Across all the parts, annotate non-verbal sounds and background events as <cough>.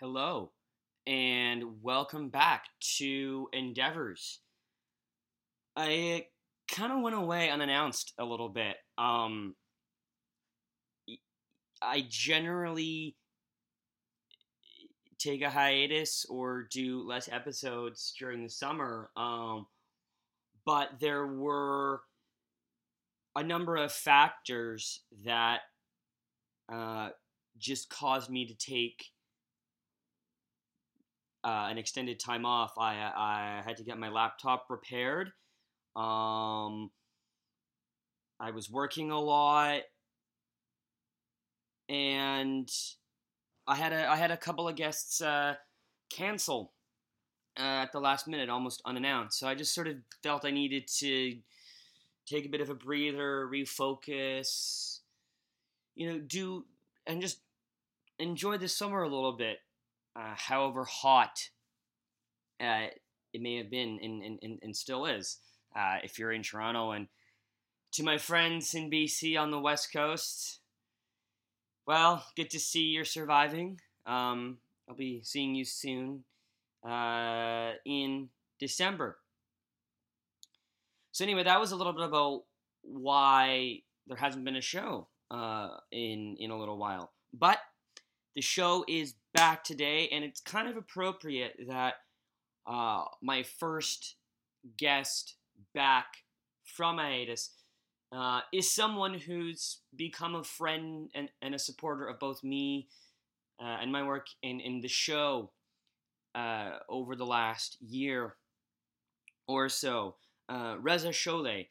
Hello, and welcome back to Endeavours. I kind of went away unannounced a little bit. Um, I generally take a hiatus or do less episodes during the summer. Um, but there were a number of factors that uh, just caused me to take uh, an extended time off. I I had to get my laptop repaired. Um, I was working a lot, and I had a I had a couple of guests uh, cancel uh, at the last minute, almost unannounced. So I just sort of felt I needed to take a bit of a breather, refocus, you know, do and just enjoy the summer a little bit, uh, however hot uh, it may have been and, and, and still is uh, if you're in Toronto. And to my friends in BC on the West Coast, well, good to see you're surviving. Um, I'll be seeing you soon uh, in December. So anyway, that was a little bit about why there hasn't been a show uh, in in a little while. But the show is back today, and it's kind of appropriate that uh, my first guest back from hiatus uh, is someone who's become a friend and, and a supporter of both me uh, and my work in, in the show uh, over the last year or so. Uh, Reza Sholeh,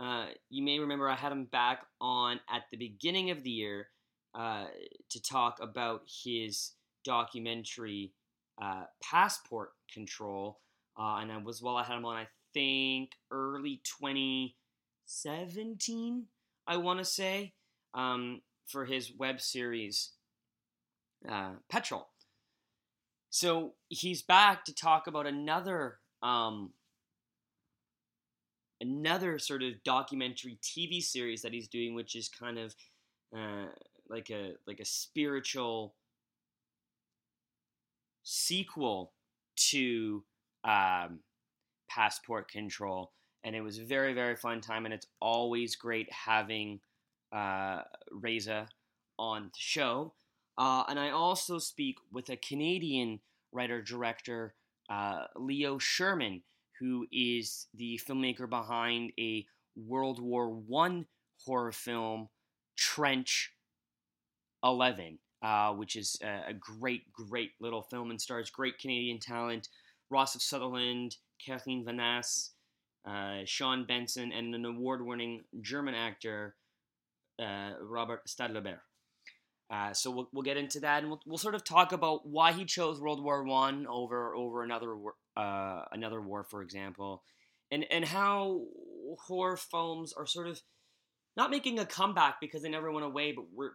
uh, you may remember I had him back on at the beginning of the year to talk about his documentary uh, Passport Control, uh, and I was well, I had him on I think early 2017, I want to say, um, for his web series uh, Petrol. So he's back to talk about another um, another sort of documentary TV series that he's doing, which is kind of uh, like a like a spiritual sequel to um, Passport Control, and it was a very very fun time, and it's always great having uh, Reza on the show. Uh, and I also speak with a Canadian writer director, uh, Leo Scherman, who is the filmmaker behind a World War One horror film, Trench Eleven, uh, which is a, a, great, great little film and stars great Canadian talent: Rossif Sutherland, Kathleen Vanasse, uh, Shaun Benson, and an award-winning German actor, uh, Robert Stadlober. Uh, so we'll, we'll get into that, and we'll, we'll sort of talk about why he chose World War One over over another uh, another war, for example, and and how horror films are sort of not making a comeback because they never went away, but we're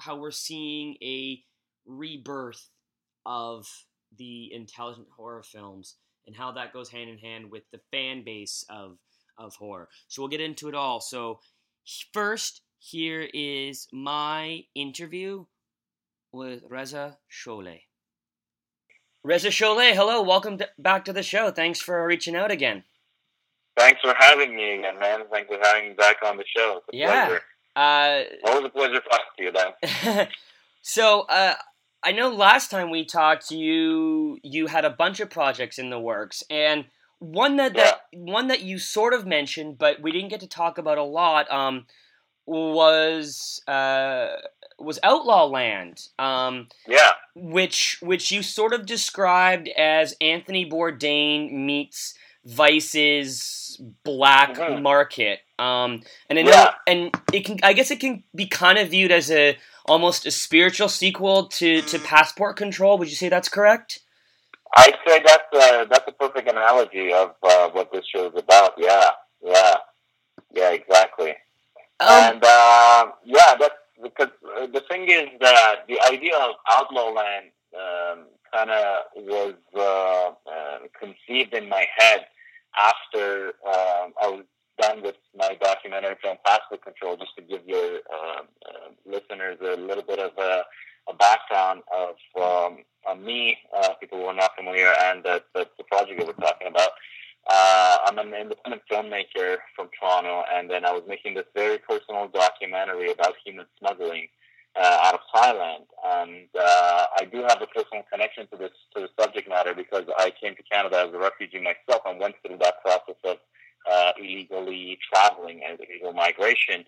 how we're seeing a rebirth of the intelligent horror films and how that goes hand in hand with the fan base of of horror. So we'll get into it all. So first here is my interview with Reza Sholeh. Reza Sholeh, hello, welcome to, back to the show. Thanks for reaching out again. Thanks for having me again, man. Thanks for having me back on the show. yeah. Pleasure. Uh, Always a pleasure talking to you, Dan. <laughs> so, uh, I know last time we talked, you you had a bunch of projects in the works, and one that, Yeah. that one that you sort of mentioned, but we didn't get to talk about a lot. Um, was uh, was Outlaw Land, um, Yeah. which which you sort of described as Anthony Bourdain meets Vice's Black Mhm. Market. Um, and I know, Yeah. and it can, I guess, it can be kind of viewed as a almost a spiritual sequel to to Passport Control. Would you say that's correct? I'd say that's a, that's a perfect analogy of uh, what this show is about. Yeah. Yeah. Yeah, exactly. Um, and uh, yeah, that's because uh, the thing is that the idea of Outlaw Land um, kind of was uh, uh, conceived in my head after um, I was done with my documentary from Passport Control, just to give your um uh, listeners a little bit of a, a background of um, me uh, people who are not familiar, and that, that's the project that we're talking about. Uh, I'm an independent filmmaker from Toronto, and then I was making this very personal documentary about human smuggling uh, out of Thailand. And uh, I do have a personal connection to this to the subject matter because I came to Canada as a refugee myself and went through that process of uh, illegally traveling and illegal migration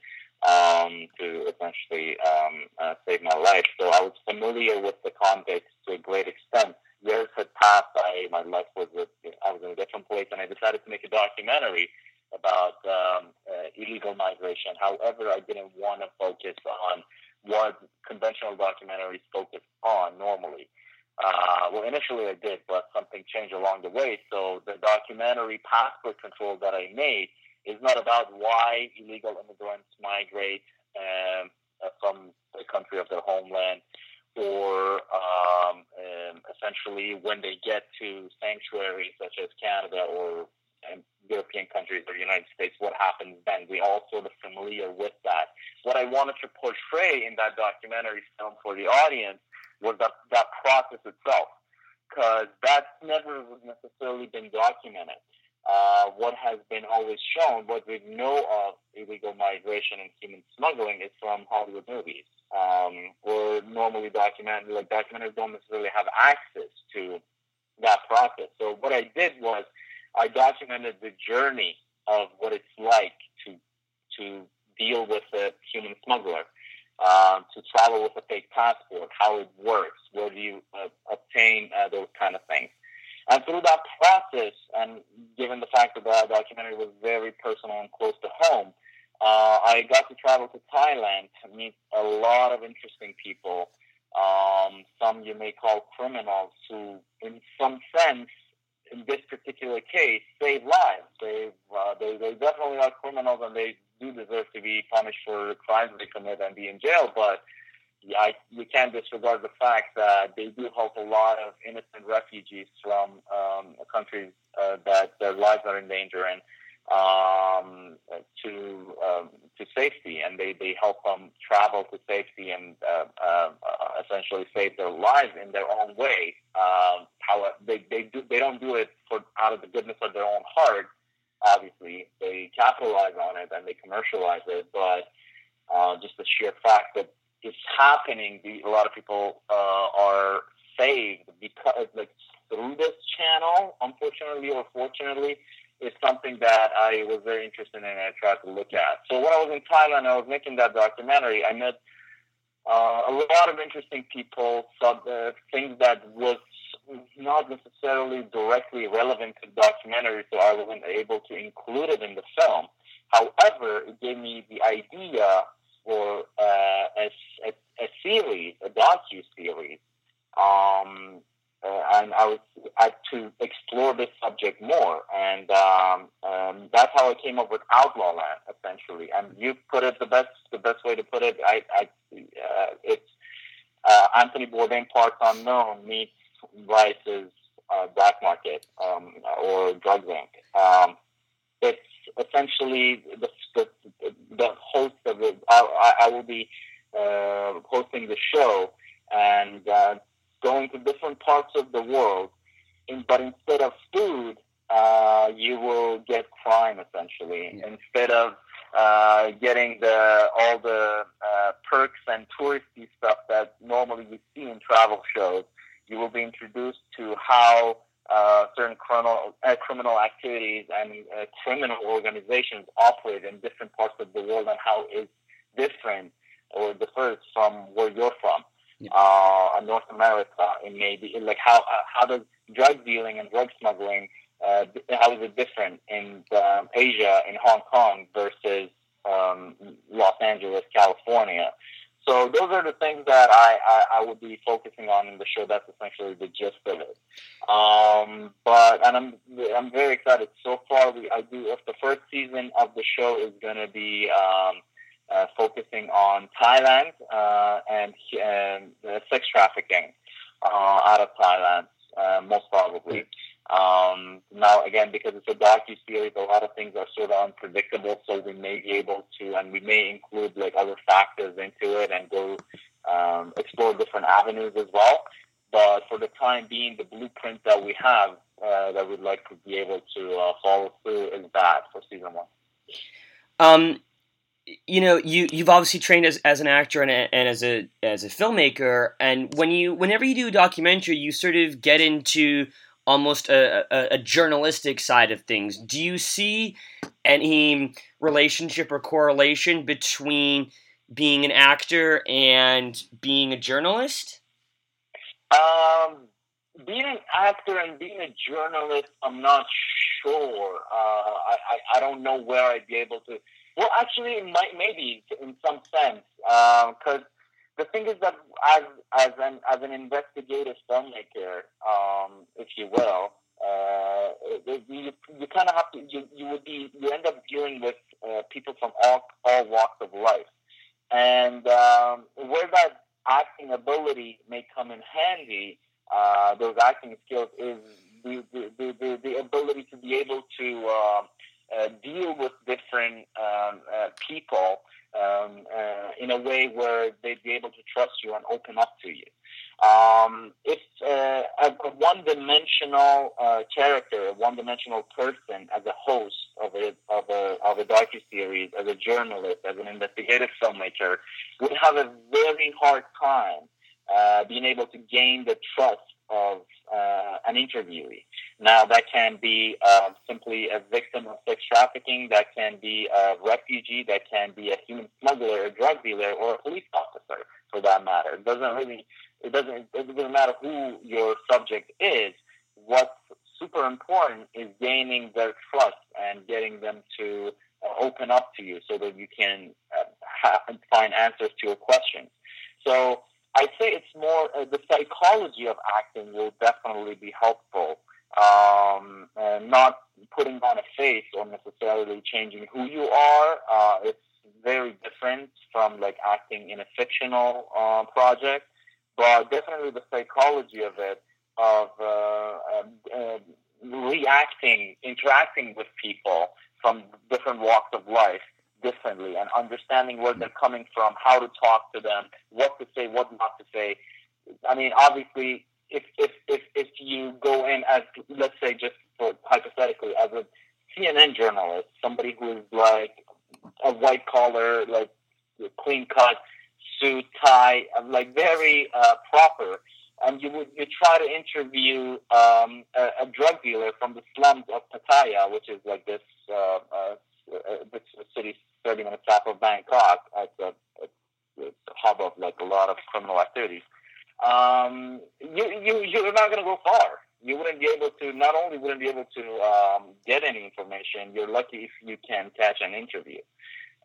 um, to essentially um, uh, save my life. So I was familiar with the context to a great extent years had passed. I my life was I was in a different place, and I decided to make a documentary about um, uh, illegal migration. However, I didn't want to focus on what conventional documentaries focus on normally. Uh, well, initially I did, but something changed along the way. So the documentary Passport Control that I made is not about why illegal immigrants migrate um, from the country of their homeland or um, um, essentially when they get to sanctuaries such as Canada or European countries or United States, what happens then? We all sort of familiar with that. What I wanted to portray in that documentary film for the audience was that, that process itself, because that's never necessarily been documented. Uh, what has been always shown, what we know of illegal migration and human smuggling is from Hollywood movies um, or normally documented, like documentaries don't necessarily have access to that process. So what I did was I documented the journey of what it's like to to deal with a human smuggler, uh, to travel with a fake passport, how it works, where do you uh, obtain uh, those kind of things. And through that process, and given the fact that the documentary was very personal and close to home, uh, I got to travel to Thailand to meet a lot of interesting people. Um, some you may call criminals who, in some sense, in this particular case, save lives. They, uh, they, they definitely are criminals and they do deserve to be punished for the crimes they commit and be in jail. But I, you can't disregard the fact that they do help a lot of innocent refugees from um, countries uh, that their lives are in danger. And um, to um, to safety, and they, they help them travel to safety and uh, uh, essentially save their lives in their own way. Um, how they they do they don't do it for out of the goodness of their own heart. Obviously, they capitalize on it and they commercialize it, but uh, just the sheer fact that it's happening, the, a lot of people uh, are saved because like through this channel, unfortunately or fortunately is something that I was very interested in and I tried to look at. So when I was in Thailand, I was making that documentary. I met uh, a lot of interesting people, some uh, things that was not necessarily directly relevant to the documentary, so I wasn't able to include it in the film. However, it gave me the idea for uh, a, a, a series, a docu series, um, and I was to explore this subject more, and um, um, that's how I came up with Outlaw Land, essentially. And you put it the best the best way to put it. I, I uh, it's uh, Anthony Bourdain Parts Unknown meets Vice's uh, Black Market um, or Drug Inc. Um, it's essentially the, the the host of it. I, I will be uh, hosting the show and uh, going to different parts of the world, in, but instead of food, uh, you will get crime essentially. Yeah. Instead of uh, getting the all the uh, perks and touristy stuff that normally you see in travel shows, you will be introduced to how uh, certain criminal uh, criminal activities and uh, criminal organizations operate in different parts of the world and how it's different or differs from where you're from uh, North America, and maybe like how uh, how does drug dealing and drug smuggling uh, how is it different in um, Asia, in Hong Kong versus um, Los Angeles, California? So those are the things that I, I, I would be focusing on in the show. That's essentially the gist of it. Um, but and I'm I'm very excited. So far, we I do. If the first season of the show is going to be um, uh, focusing on Thailand uh, and, and sex trafficking uh, out of Thailand, uh, most probably. Um, now, again, because it's a docu series, a lot of things are sort of unpredictable, so we may be able to, and we may include like other factors into it and go um, explore different avenues as well. But for the time being, the blueprint that we have uh, that we'd like to be able to uh, follow through is that for season one. Um, you know, you you've obviously trained as, as an actor and, a, and as a as a filmmaker, and when you whenever you do a documentary, you sort of get into almost a, a, a, journalistic side of things. Do you see any relationship or correlation between being an actor and being a journalist? Um, being an actor and being a journalist, I'm not sure. Uh, I, I, I don't know where I'd be able to. Well, actually, it might maybe in some sense, because uh, the thing is that as as an as an investigative filmmaker, um, if you will, uh, you you kind of have to you, you would be you end up dealing with uh, people from all all walks of life, and um, where that acting ability may come in handy, uh, those acting skills is the the, the, the ability to be able to uh, deal with different um, uh, people um, uh, in a way where they'd be able to trust you and open up to you. Um, if uh, a, a one-dimensional uh, character, a one-dimensional person as a host of a of a of a docu series, as a journalist, as an investigative filmmaker, would have a very hard time uh, being able to gain the trust of uh, an interviewee. Now, that can be uh, simply a victim of sex trafficking, that can be a refugee, that can be a human smuggler, a drug dealer, or a police officer, for that matter. It doesn't really, it doesn't, it doesn't matter who your subject is. What's super important is gaining their trust and getting them to uh, open up to you so that you can uh, find answers to your questions. So I'd say it's more uh, the psychology of acting will definitely be helpful. Um, and not putting on a face or necessarily changing who you are. Uh, it's very different from like acting in a fictional uh, project, but definitely the psychology of it, of uh, um, uh, reacting, interacting with people from different walks of life differently and understanding where they're coming from, how to talk to them, what to say, what not to say. I mean, obviously, if if if, if you go in as let's say just for hypothetically as a CNN journalist, somebody who is like a white collar, like clean cut suit, tie, like very uh, proper. And you would you try to interview um, a, a drug dealer from the slums of Pattaya, which is like this uh, uh, this city 30 minutes south of Bangkok. It's a, hub of like a lot of criminal activities. Um, you, you, you're not going to go far. You wouldn't be able to, not only wouldn't be able to um, get any information, you're lucky if you can catch an interview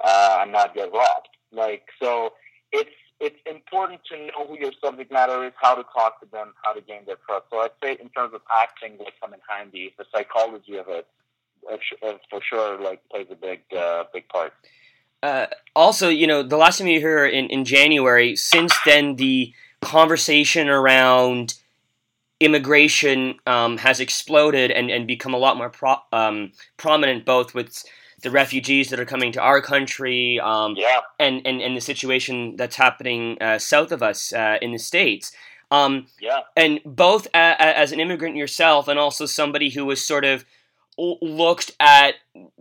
uh, and not get robbed. Like, so it's, it's important to know who your subject matter is, how to talk to them, how to gain their trust. So I'd say in terms of acting will come in handy, the psychology of it for sure like plays a big uh, big part. Uh, also, you know, the last time you were here in, in January, since then the conversation around immigration um, has exploded and, and become a lot more pro- um, prominent, both with the refugees that are coming to our country um, yeah. and, and, and the situation that's happening uh, south of us uh, in the States. Um, yeah. And both a- a- as an immigrant yourself and also somebody who was sort of looked at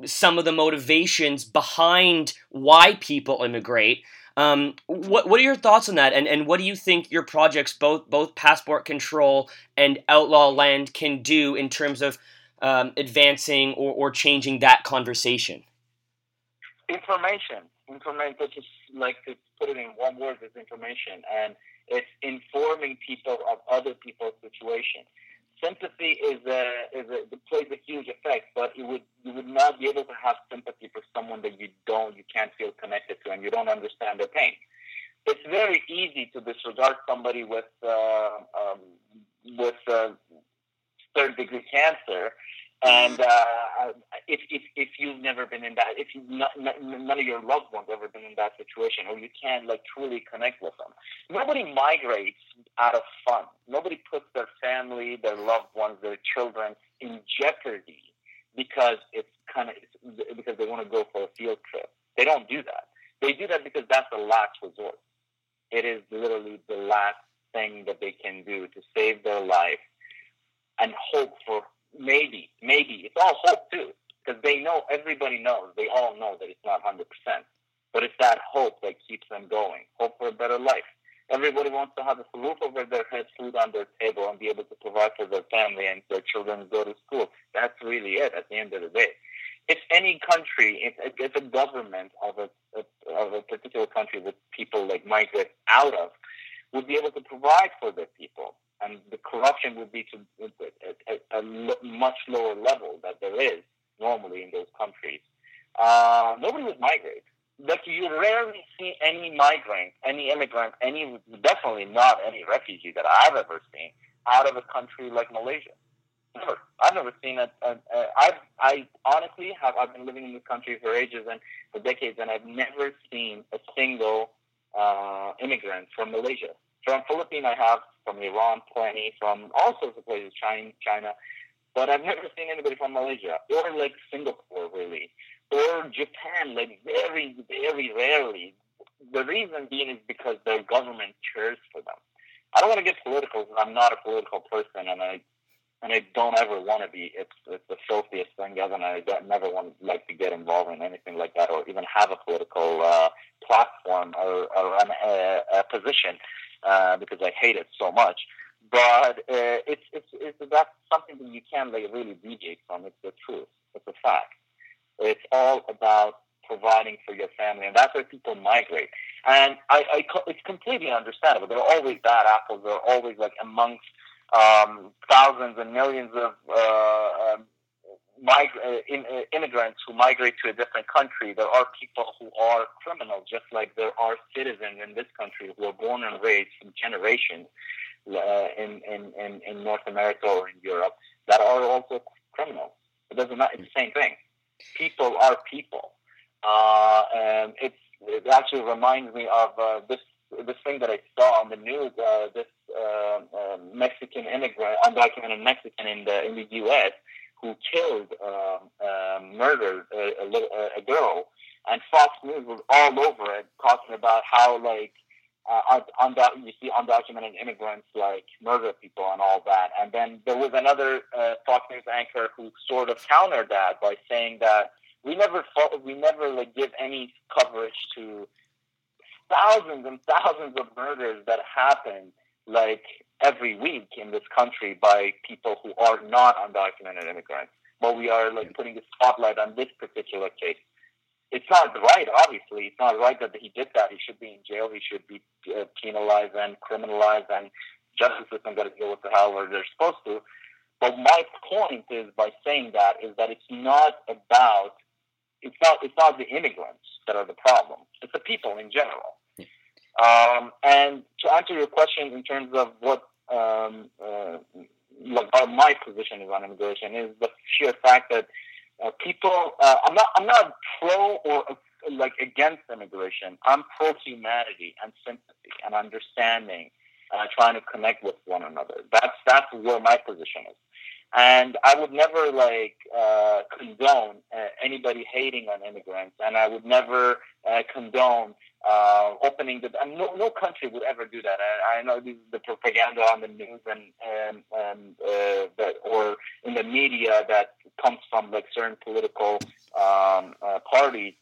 some of the motivations behind why people immigrate. Um, what what are your thoughts on that, and and what do you think your projects, both both passport control and outlaw land, can do in terms of um, advancing or, or changing that conversation? Information, information. Just like to put it in one word, is information, and it's informing people of other people's situation sympathy is a, is a plays a huge effect, but you would you would not be able to have sympathy for someone that you don't you can't feel connected to and you don't understand their pain. It's very easy to disregard somebody with uh, um, with uh, third degree cancer and uh, if, if, if you've never been in that, if you not, none of your loved ones ever been in that situation, or you can't like truly connect with them, nobody migrates out of fun. Nobody puts their family, their loved ones, their children in jeopardy because it's kind of because they want to go for a field trip. They don't do that. They do that because that's the last resort. It is literally the last thing that they can do to save their life and hope for maybe, maybe it's all hope too, because they know everybody knows, they all know that it's not hundred percent, but it's that hope that keeps them going, hope for a better life. Everybody wants to have a roof over their head, food on their table, and be able to provide for their family and their children to go to school. That's really it at the end of the day. If any country, if, if a government of a, of a particular country that people like migrate out of would be able to provide for their people, and the corruption would be to a, a, a much lower level that there is normally in those countries, uh, nobody would migrate like you rarely see any migrant, any immigrant, any definitely not any refugee that I've ever seen out of a country like Malaysia. Never. I've never seen a I've I honestly have. I've been living in this country for ages and for decades, and I've never seen a single uh, immigrant from Malaysia. From Philippines, I have. From Iran, plenty. From all sorts of places, China, China. But I've never seen anybody from Malaysia or like Singapore, really or Japan, like very, very rarely. The reason being is because their government cares for them. I don't want to get political because I'm not a political person, and I and I don't ever want to be. It's it's the filthiest thing ever, and I don't, never want like to get involved in anything like that, or even have a political uh, platform or, or an, a, a position uh, because I hate it so much. But uh, it's it's it's that's something that you can't like really deviate from. It's the truth. It's a fact. It's all about providing for your family, and that's where people migrate. And I, I it's completely understandable. There are always bad apples. There are always like amongst um, thousands and millions of uh, um, uh, in, uh, immigrants who migrate to a different country. There are people who are criminals, just like there are citizens in this country who are born and raised for generations uh, in, in, in, in North America or in Europe that are also criminals. It doesn't matter. It's the same thing people are people. Uh, and it's, it actually reminds me of uh, this this thing that I saw on the news. Uh, this uh, uh, Mexican immigrant, undocumented Mexican in the in the U.S. who killed, um, um, murdered a, a, a girl, and Fox News was all over it, talking about how like uh, undoc- you see undocumented immigrants like murder people and all that. And then there was another uh, Fox News anchor who sort of countered that by saying that we never fo- we never like give any coverage to thousands and thousands of murders that happen like every week in this country by people who are not undocumented immigrants. But we are like putting the spotlight on this particular case it's not right. Obviously, it's not right that he did that. He should be in jail. He should be uh, penalized and criminalized, and justice system got to deal with it however they're supposed to. But my point is, by saying that, is that it's not about it's not it's not the immigrants that are the problem. It's the people in general. Um, and to answer your question in terms of what um, uh, what my position is on immigration is the sheer fact that uh, people, uh, I'm not, I'm not pro or uh, like against immigration. I'm pro humanity and sympathy and understanding, uh, trying to connect with one another. That's that's where my position is. And I would never like uh, condone uh, anybody hating on immigrants, and I would never uh, condone uh, opening the. And no, no country would ever do that. I, I know this is the propaganda on the news and and, and uh, that, or in the media that comes from like certain political um, uh, parties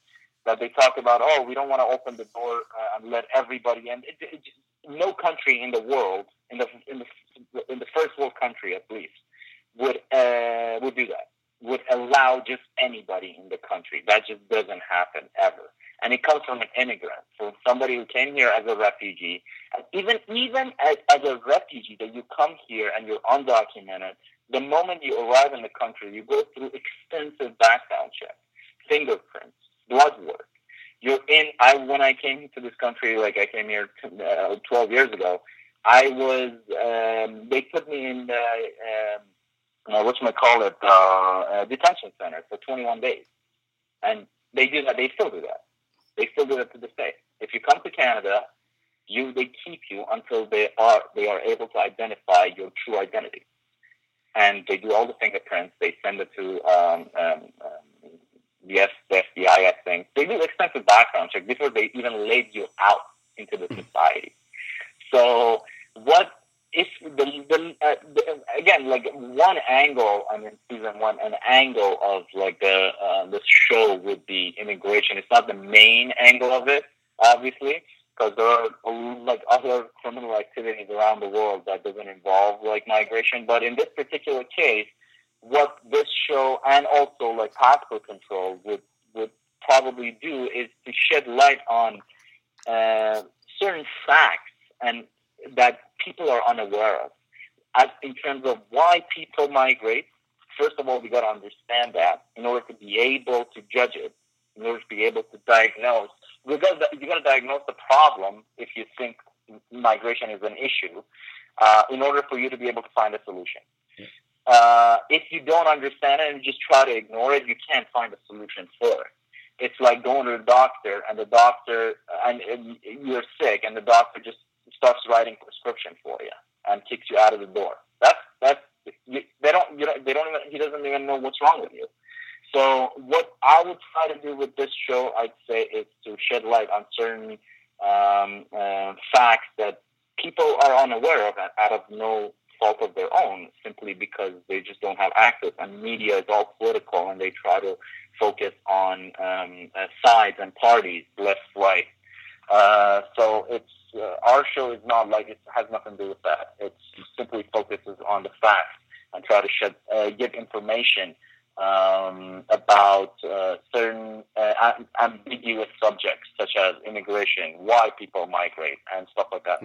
that they talk about. Oh, we don't want to open the door uh, and let everybody in. It, it, no country in the world, in the in the in the first world country at least would uh, would do that. Would allow just anybody in the country. That just doesn't happen ever. And it comes from an immigrant, from somebody who came here as a refugee. And even even as, as a refugee, that you come here and you're undocumented. The moment you arrive in the country, you go through extensive background checks, fingerprints, blood work. You're in. I when I came to this country, like I came here t- uh, 12 years ago, I was. Um, they put me in. Uh, um, uh, what you call it, uh, detention center for 21 days. And they do that. They still do that. They still do that to this day. If you come to Canada, you they keep you until they are they are able to identify your true identity. And they do all the fingerprints. They send it to um, um, um, the, F, the FBI, I think. They do extensive background check before they even let you out into the society. So what if the, the, uh, the, again like one angle I mean season one an angle of like the uh, the show would be immigration. It's not the main angle of it, obviously, because there are like other criminal activities around the world that doesn't involve like migration. But in this particular case, what this show and also like passport control would would probably do is to shed light on uh, certain facts and that people are unaware of. As in terms of why people migrate, first of all, we got to understand that in order to be able to judge it, in order to be able to diagnose. You got to, you got to diagnose the problem if you think migration is an issue, uh, in order for you to be able to find a solution. Uh, if you don't understand it and just try to ignore it, you can't find a solution for it. It's like going to the doctor and the doctor and, and you're sick and the doctor just starts writing prescription for you and kicks you out of the door. That's that's they don't you know they don't even he doesn't even know what's wrong with you. So what I would try to do with this show, I'd say, is to shed light on certain um, uh, facts that people are unaware of out of no fault of their own, simply because they just don't have access. And media is all political, and they try to focus on um, uh, sides and parties, left, right. Uh, so it's uh, our show is not like it has nothing to do with that. It simply focuses on the facts and try to shed uh, give information um, about uh, certain uh, ambiguous subjects such as immigration, why people migrate, and stuff like that.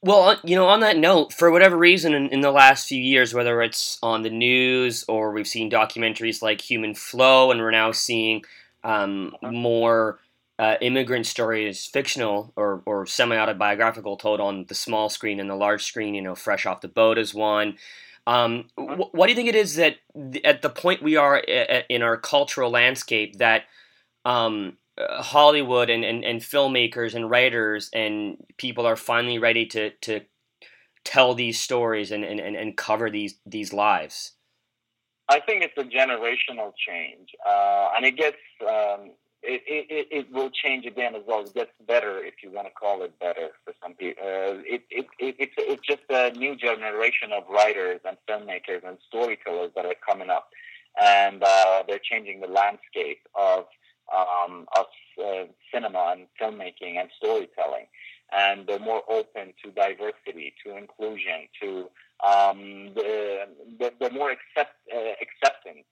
Well, you know, on that note, for whatever reason, in, in, the last few years, whether it's on the news or we've seen documentaries like Human Flow, and we're now seeing um, uh-huh. more uh, immigrant stories, fictional or, or semi autobiographical, told on the small screen and the large screen. You know, Fresh Off the Boat is one. Um, wh- what do you think it is that th- at the point we are in our cultural landscape that um, uh, Hollywood and, and, and filmmakers and writers and people are finally ready to, to tell these stories and, and, and cover these these lives? I think it's a generational change, uh, and it gets um, it, it, it will change again as well. It gets better if you want to call it better for some people. Uh, it, it, it, it's, it's just a new generation of writers and filmmakers and storytellers that are coming up. And uh, they're changing the landscape of, um, of uh, cinema and filmmaking and storytelling. And they're more open to diversity, to inclusion, to um, the, the, the more accept, uh, acceptance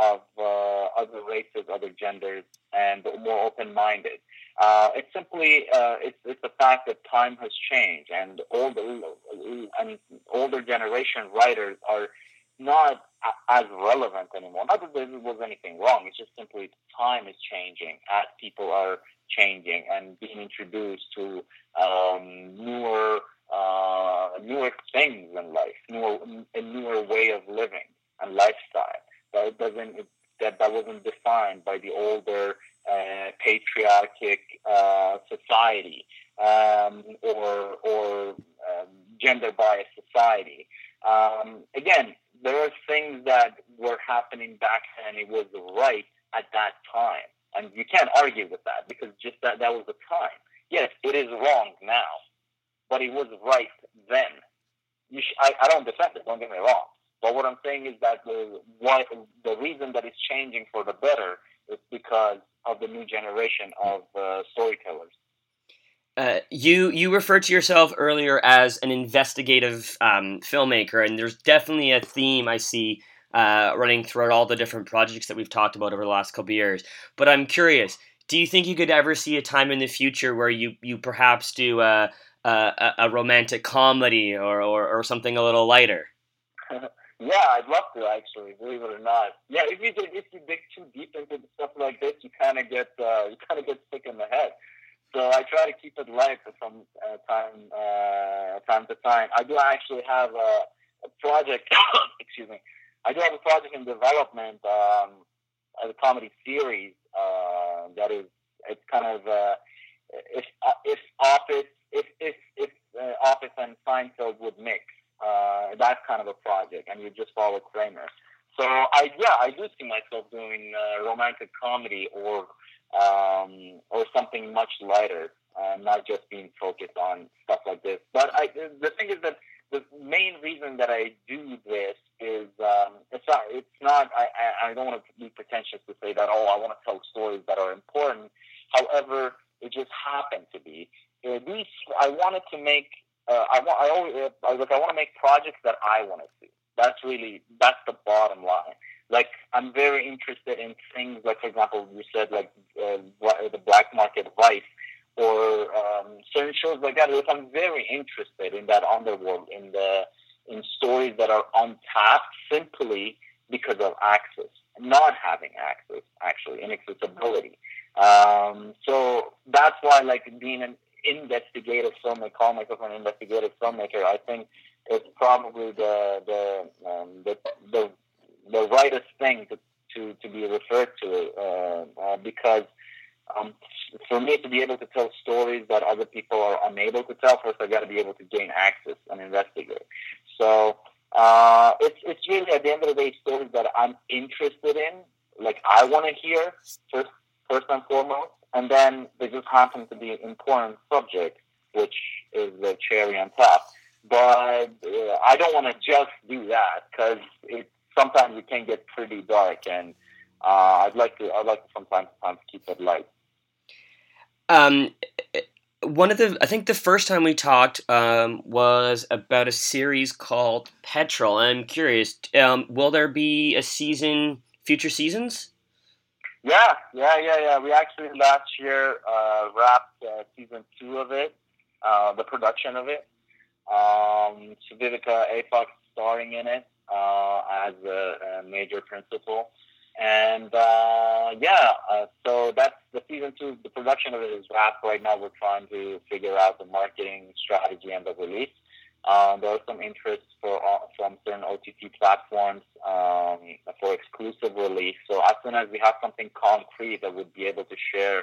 of uh, other races, other genders, and more open-minded. Uh, it's simply uh, it's, it's the fact that time has changed, and older and older generation writers are not as relevant anymore. Not that there was anything wrong. It's just simply time is changing as people are changing and being introduced to um, newer uh, newer things in life, newer a newer way of living and lifestyle that doesn't that that wasn't defined by the older uh, patriarchic uh, society um, or or um, gender biased society. Um, again, there are things that were happening back then. It was right at that time, and you can't argue with that because just that that was the time. Yes, it is wrong now, but it was right then. Sh- I, I don't defend it. Don't get me wrong. But what I'm saying is that the why, the reason that it's changing for the better is because of the new generation of uh, storytellers. Uh, you you referred to yourself earlier as an investigative um, filmmaker, and there's definitely a theme I see uh, running throughout all the different projects that we've talked about over the last couple years. But I'm curious, do you think you could ever see a time in the future where you you perhaps do a a, a romantic comedy or, or, or something a little lighter? <laughs> Yeah, I'd love to actually, believe it or not. Yeah, if you if you dig too deep into stuff like this, you kind of get uh, you kind of get sick in the head. So I try to keep it light from uh, time uh, time to time. I do actually have a, a project. <coughs> excuse me. I do have a project in development um, as a comedy series uh, that is it's kind of uh, if uh, if Office if if if uh, Office and Seinfeld would mix uh, that kind of a project, and you just follow Kramer. So I yeah I do see myself doing uh, romantic comedy or um, or something much lighter, uh, not just being focused on stuff like this. But I, the thing is that the main reason that I do this is um, it's not it's not I, I, don't want to be pretentious to say that oh I want to tell stories that are important. However, it just happened to be uh, these I wanted to make uh, I want I always uh, I, like I want to make projects that I want to see. That's really that's the bottom line. Like I'm very interested in things like for example you said like uh, the black market vice or um, certain shows like that. If I'm very interested in that underworld, in the in stories that are untapped simply because of access, not having access, actually, inaccessibility. Um, so that's why, like, being an investigative filmmaker, call myself an investigative filmmaker, I think it's probably the the um, the, the the rightest thing to, to, to be referred to uh, uh, because um, for me to be able to tell stories that other people are unable to tell, first I got to be able to gain access and investigate. So uh, it's it's really at the end of the day stories that I'm interested in, like I want to hear first first and foremost, and then they just happen to be an important subject, which is the cherry on top. But uh, I don't want to just do that because it sometimes it can get pretty dark and. Uh, I'd like to I'd like to from time to time keep it light. Um, one of the I think the first time we talked um, was about a series called Petrol. I'm curious, um, will there be a season, future seasons? Yeah, yeah, yeah, yeah. We actually last year uh, wrapped uh, season two of it, uh, the production of it. Um, Vivica A. Fox starring in it uh, as a, a major principal. And uh, yeah, uh, so that's the season two. The production of it is wrapped right now. We're trying to figure out the marketing strategy and the release. Um, there are some interest for uh, from certain OTT platforms um, for exclusive release. So as soon as we have something concrete that we'd be able to share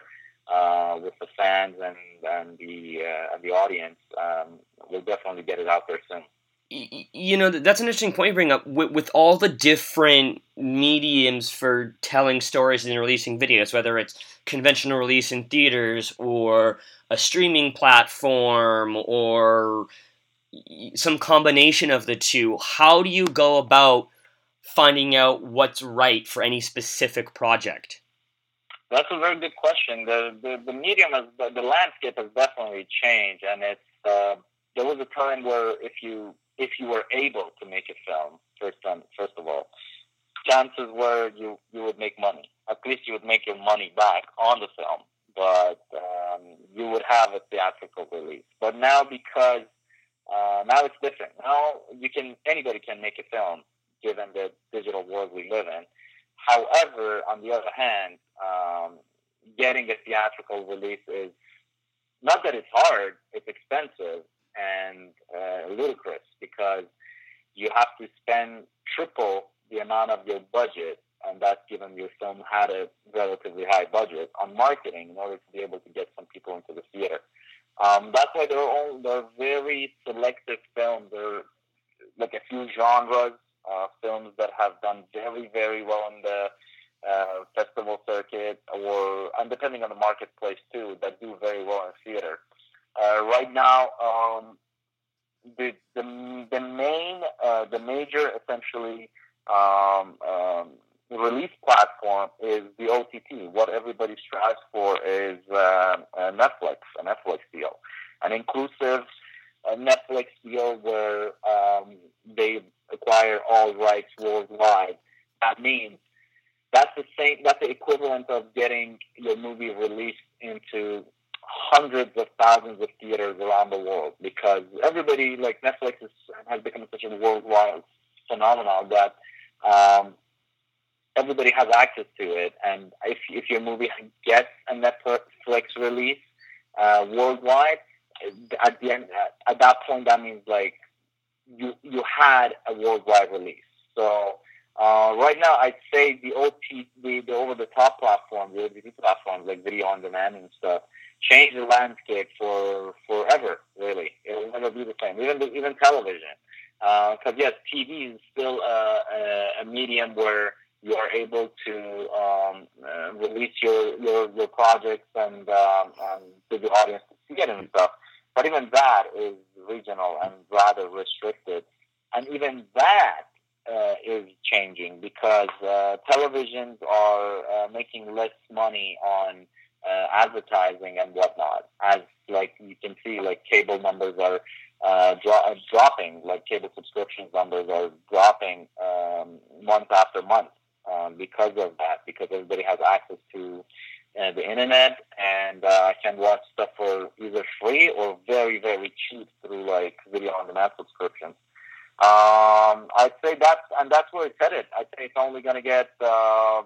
uh, with the fans and and the uh, the audience, um, we'll definitely get it out there soon you know that's an interesting point you bring up with, with, all the different mediums for telling stories and releasing videos whether it's conventional release in theaters or a streaming platform or some combination of the two. How do you go about finding out what's right for any specific project? That's a very good question. The the, the medium has the, the landscape has definitely changed and it's uh, there was a time where if you if you were able to make a film first time first of all chances were you you would make money. At least you would make your money back on the film but um, you would have a theatrical release. But now because uh, now it's different now you can anybody can make a film given the digital world we live in however on the other hand um, getting a theatrical release is not that it's hard it's expensive and uh, ludicrous because you have to spend triple the amount of your budget, and that's given your film had a relatively high budget on marketing in order to be able to get some people into the theater. Um, that's why they're all there are very selective films. There are like a few genres, uh, films that have done very very well in the uh, festival circuit, or and depending on the marketplace too, that do very well in theater. Uh, right now, um, the, the, the main, uh, the major essentially um, um, release platform is the OTT. What everybody strives for is uh, Netflix, a Netflix deal, an inclusive uh, Netflix deal where um, they acquire all rights worldwide. That means that's the same. That's the equivalent of getting your movie released into hundreds of thousands of theaters around the world because everybody, like Netflix, is, has become such a worldwide phenomenon that um, everybody has access to it. And if, if your movie gets a Netflix release uh, worldwide, at the end, at that point, that means like you you had a worldwide release. So uh, right now, I'd say the OT, the, the over the top platforms, the OTT platforms like video on demand and stuff, change the landscape for forever. Really, it will never be the same. Even even television, because uh, yes, TV is still a, a, a, medium where you are able to um, uh, release your, your your projects and um, to the audience to see it and stuff. But even that is regional and rather restricted. And even that uh, is changing because uh, televisions are uh, making less money on uh, advertising and whatnot. As like you can see, like cable numbers are uh, dro- dropping, like cable subscriptions numbers are dropping um, month after month um, because of that. Because everybody has access to uh, the internet and uh, can watch stuff for either free or very very cheap through like video on demand subscriptions. Um, I'd say that's and that's where it's headed. I'd say it's only going to get uh,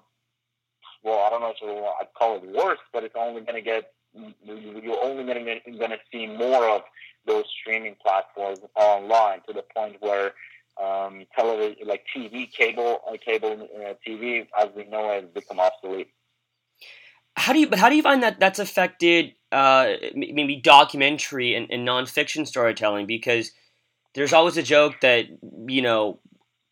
well. I don't know if I'd call it worse, but it's only going to get you're only going to see more of those streaming platforms online to the point where um, television, like TV, cable, uh, cable uh, TV, as we know it, has become obsolete. How do you? But how do you find that that's affected uh, maybe documentary and, and nonfiction storytelling? Because there's always a joke that you know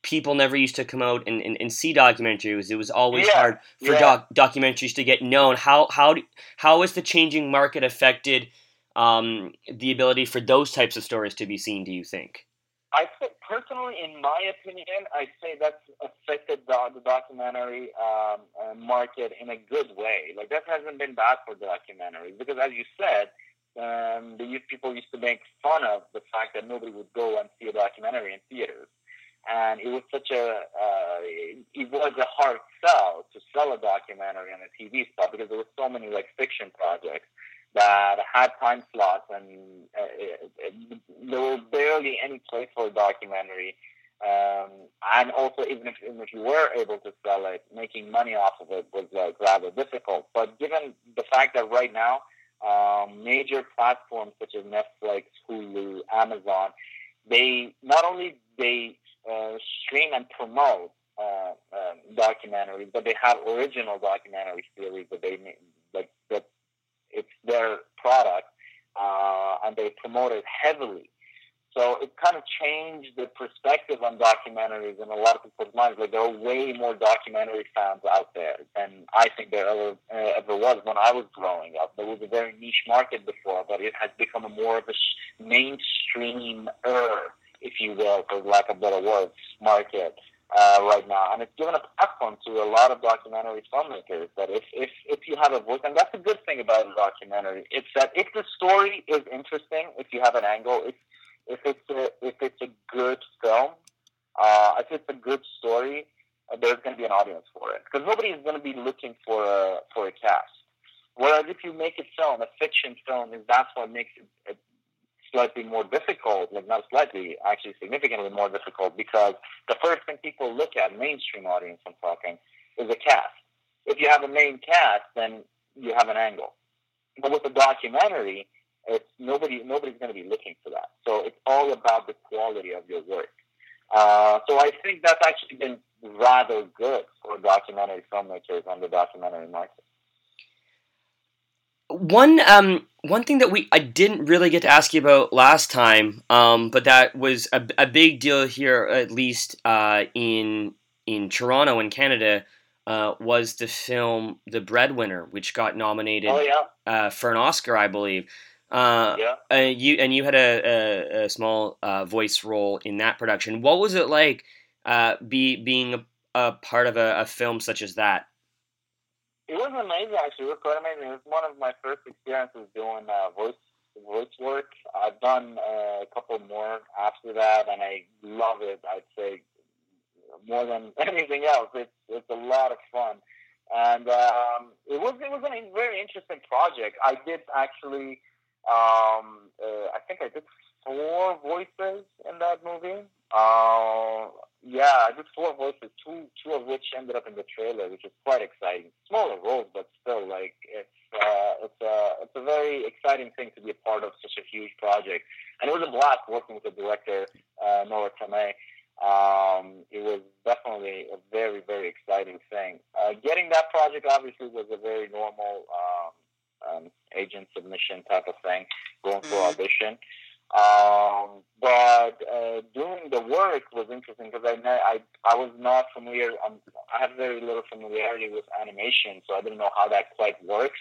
people never used to come out and, and, and see documentaries. It was always yeah, hard for yeah. doc, documentaries to get known. How how how has the changing market affected um, the ability for those types of stories to be seen? Do you think? I personally, in my opinion, I say that's affected the, the documentary um, uh, market in a good way. Like that hasn't been bad for documentaries because, as you said, um, the youth people used to make fun of the fact that nobody would go and see a documentary in theaters. And it was such a, uh, it was a hard sell to sell a documentary on a TV spot because there were so many like fiction projects that had time slots and uh, it, there were barely any place for a documentary. Um, and also, even if, even if you were able to sell it, making money off of it was like rather difficult. But given the fact that right now, um, major platforms such as Netflix, Hulu, Amazon, they not only they uh, stream and promote uh, uh, documentaries, but they have original documentary series that they like that it's their product, uh, and they promote it heavily. So it kind of changed the perspective on documentaries in a lot of people's minds. Like there are way more documentary fans out there than I think there ever uh, ever was when I was growing up. There was a very niche market before, but it has become a more of a mainstream er, if you will, for lack of better words, market uh, right now, and it's given a platform to a lot of documentary filmmakers. That if if if you have a voice, and that's a good thing about a documentary, it's that if the story is interesting, if you have an angle, if if it's a if it's a good film, uh, if it's a good story, uh, there's going to be an audience for it because nobody is going to be looking for a for a cast. Whereas if you make a film, a fiction film, is that's what makes it, slightly more difficult, like not slightly, actually significantly more difficult because the first thing people look at, mainstream audience I'm talking, is a cast. If you have a main cast, then you have an angle. But with a documentary, it's nobody nobody's going to be looking for that. So it's all about the quality of your work. Uh, so I think that's actually been rather good for documentary filmmakers on the documentary market. One um one thing that we I didn't really get to ask you about last time, um, but that was a, a big deal here, at least uh, in in Toronto in Canada, uh, was the film The Breadwinner, which got nominated oh, yeah. uh, for an Oscar, I believe. Uh, yeah. And you and you had a, a, a small uh, voice role in that production. What was it like uh, be being a, a part of a, a, film such as that? It was amazing, actually. It was quite amazing. It was one of my first experiences doing uh, voice voice work. I've done uh, a couple more after that, and I love it. I'd say more than <laughs> anything else. It's it's a lot of fun, and um, it was it was a very interesting project. I did actually um, uh, I think I did four voices in that movie. Uh, yeah, I did four voices, two two of which ended up in the trailer, which is quite exciting. Smaller roles, but still, like it's uh, it's a it's a very exciting thing to be a part of such a huge project. And it was a blast working with the director uh, Nora Twomey. Um, it was definitely a very very exciting thing. Uh, getting that project obviously was a very normal. Um, um, agent submission type of thing, going for mm-hmm. audition. Um, but uh, doing the work was interesting because I, I I was not familiar. Um, I have very little familiarity with animation, so I didn't know how that quite works.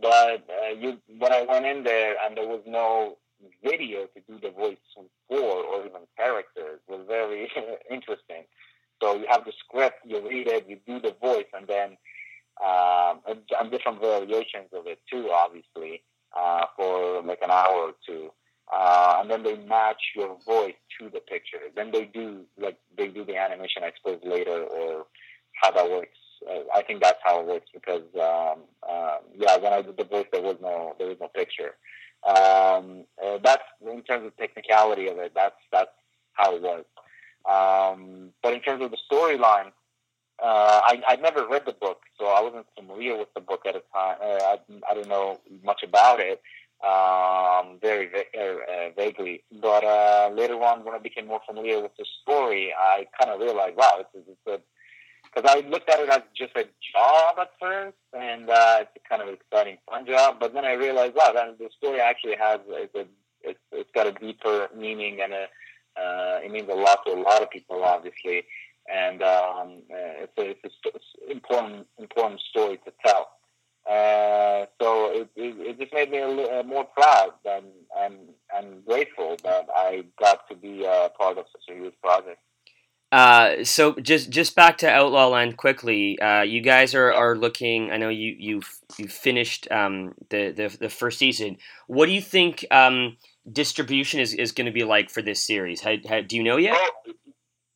But uh, you, when I went in there and there was no video to do the voice for or even characters was very <laughs> interesting. So you have the script, you read it, you do the voice, and then um, and different variations of it too, obviously, uh, for like an hour or two. Uh, and then they match your voice to the picture. Then they do like they do the animation, I suppose, later or how that works. Uh, I think that's how it works because um, uh, yeah, when I did the voice, there was no there was no picture. Um, uh, that's in terms of technicality of it. That's that's how it was. Um, but in terms of the storyline, uh, I I never read the book, so I wasn't familiar with the book at a time. Uh, I I don't know much about it um, very uh, uh, vaguely. But uh, later on, when I became more familiar with the story, I kind of realized, wow, it's, it's a because I looked at it as just a job at first, and uh, it's a kind of exciting, fun job. But then I realized, wow, that the story actually has it's a, it's, it's got a deeper meaning, and a, uh, it means a lot to a lot of people, obviously. And um, uh, it's a, it's a important important story to tell. Uh, so it, it, it, just made me a little, uh, more proud and, and, and grateful that I got to be a part of such a huge project. Uh, so just just back to Outlaw Land quickly. Uh, you guys are, are looking. I know you you've you finished um, the, the the first season. What do you think um, distribution is, is going to be like for this series? How, how, do you know yet? Oh,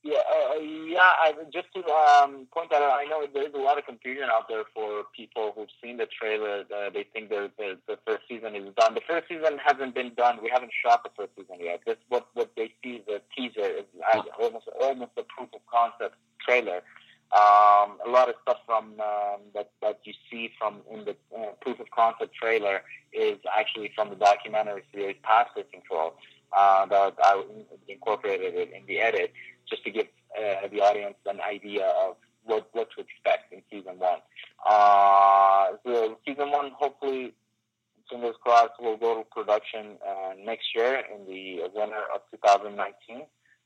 yeah, uh, yeah. I, just to um, point out, I know there's a lot of confusion out there for people who've seen the trailer. Uh, they think the, the the first season is done. The first season hasn't been done. We haven't shot the first season yet. This what what they see the teaser is almost almost a proof of concept trailer. Um, a lot of stuff from um, that that you see from in the uh, proof of concept trailer is actually from the documentary series Passport Control. Uh, that I incorporated it in the edit just to give uh, the audience an idea of what, what to expect in season one. Uh, so season one, hopefully, fingers crossed, will go to production uh, next year in the winter of 2019.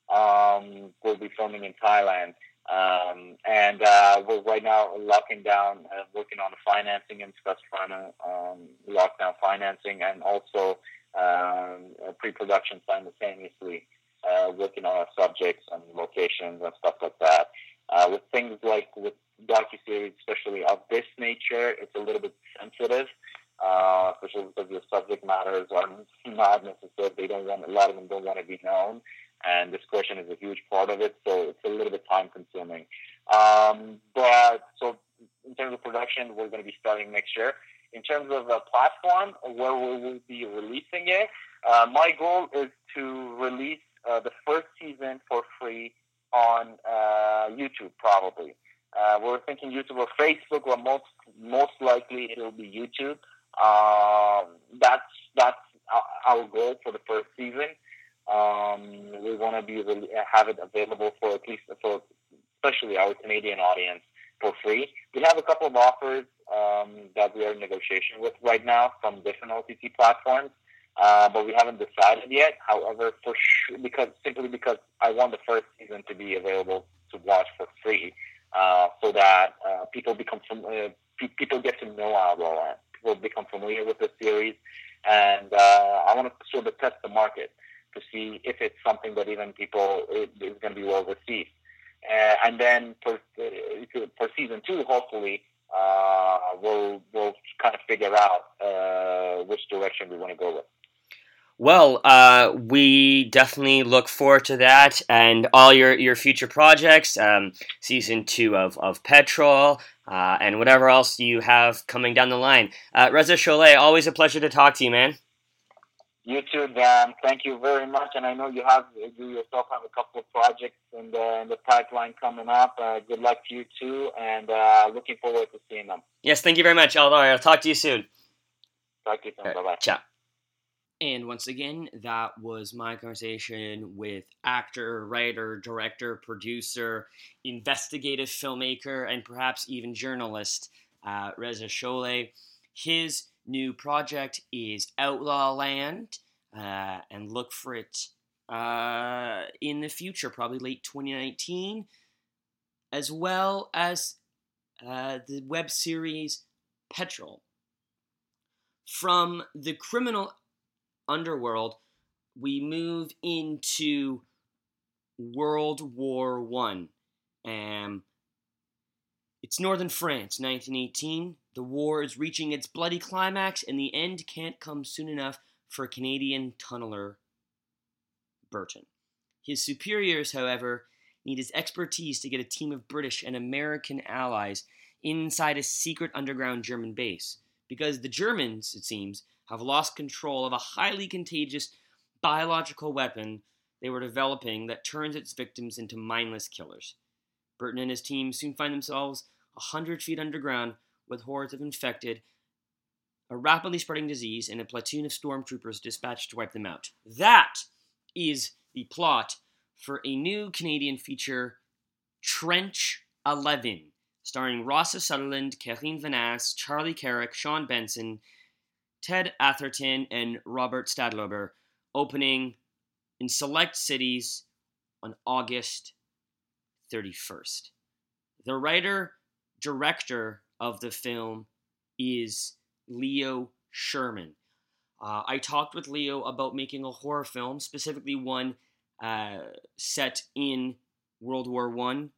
Um, we'll be filming in Thailand. Um, and uh, we're right now locking down, uh, working on the financing and stuff, trying to um, lock down financing and also um, pre-production simultaneously uh, working on our subjects and locations and stuff like that. Uh, with things like with docu-series, especially of this nature, it's a little bit sensitive, uh, especially because the subject matters are <laughs> not necessarily, They don't want a lot of them don't want to be known, and discretion is a huge part of it. So it's a little bit time consuming. Um, but so in terms of production, we're going to be starting next year. In terms of a platform where we will be releasing it, uh, my goal is to release uh, the first season for free on uh, YouTube, probably. Uh, we're thinking YouTube or Facebook, or most most likely it'll be YouTube. Um, that's that's our goal for the first season. Um, we want to be have it available for at least for especially our Canadian audience for free. We have a couple of offers um, that we are in negotiation with right now from different OTT platforms uh, but we haven't decided yet. However, for sure, because simply because I want the first season to be available to watch for free, uh, so that uh, people become uh, people get to know Outlaw Land. People become familiar with the series, and uh, I want to sort of test the market to see if it's something that even people is going to be well received. Uh, and then for for season two, hopefully, we'll we'll kind of figure out which direction we want to go with. Well, uh, we definitely look forward to that and all your, your future projects, um, season two of, of Petrol, uh, and whatever else you have coming down the line. Uh, Reza Sholeh, always a pleasure to talk to you, man. You too, Dan. Thank you very much. And I know you have you yourself have a couple of projects in the in the pipeline coming up. Uh, good luck to you too, and uh, looking forward to seeing them. Yes, thank you very much, I'll, I'll talk to you soon. Talk to you soon. Bye bye. Ciao. And once again, that was my conversation with actor, writer, director, producer, investigative filmmaker, and perhaps even journalist uh, Reza Sholeh. His new project is Outlaw Land, uh, and look for it uh, in the future, probably late 2019, as well as uh, the web series Petrol. From the criminal underworld we move into World War One. Um, it's northern France, 1918. The war is reaching its bloody climax, and the end can't come soon enough for Canadian tunneler Burton. His superiors, however, need his expertise to get a team of British and American allies inside a secret underground German base. Because the Germans, it seems, have lost control of a highly contagious biological weapon they were developing that turns its victims into mindless killers. Burton and his team soon find themselves a hundred feet underground with hordes of infected, a rapidly spreading disease, and a platoon of stormtroopers dispatched to wipe them out. That is the plot for a new Canadian feature, Trench 11, starring Rossif Sutherland, Kathleen Vanasse, Charlie Carrick, Shaun Benson, Ted Atherton, and Robert Stadlober, opening in select cities on August 31st. The writer director of the film is Leo Scherman. Uh, I talked with Leo about making a horror film, specifically one uh, set in World War One,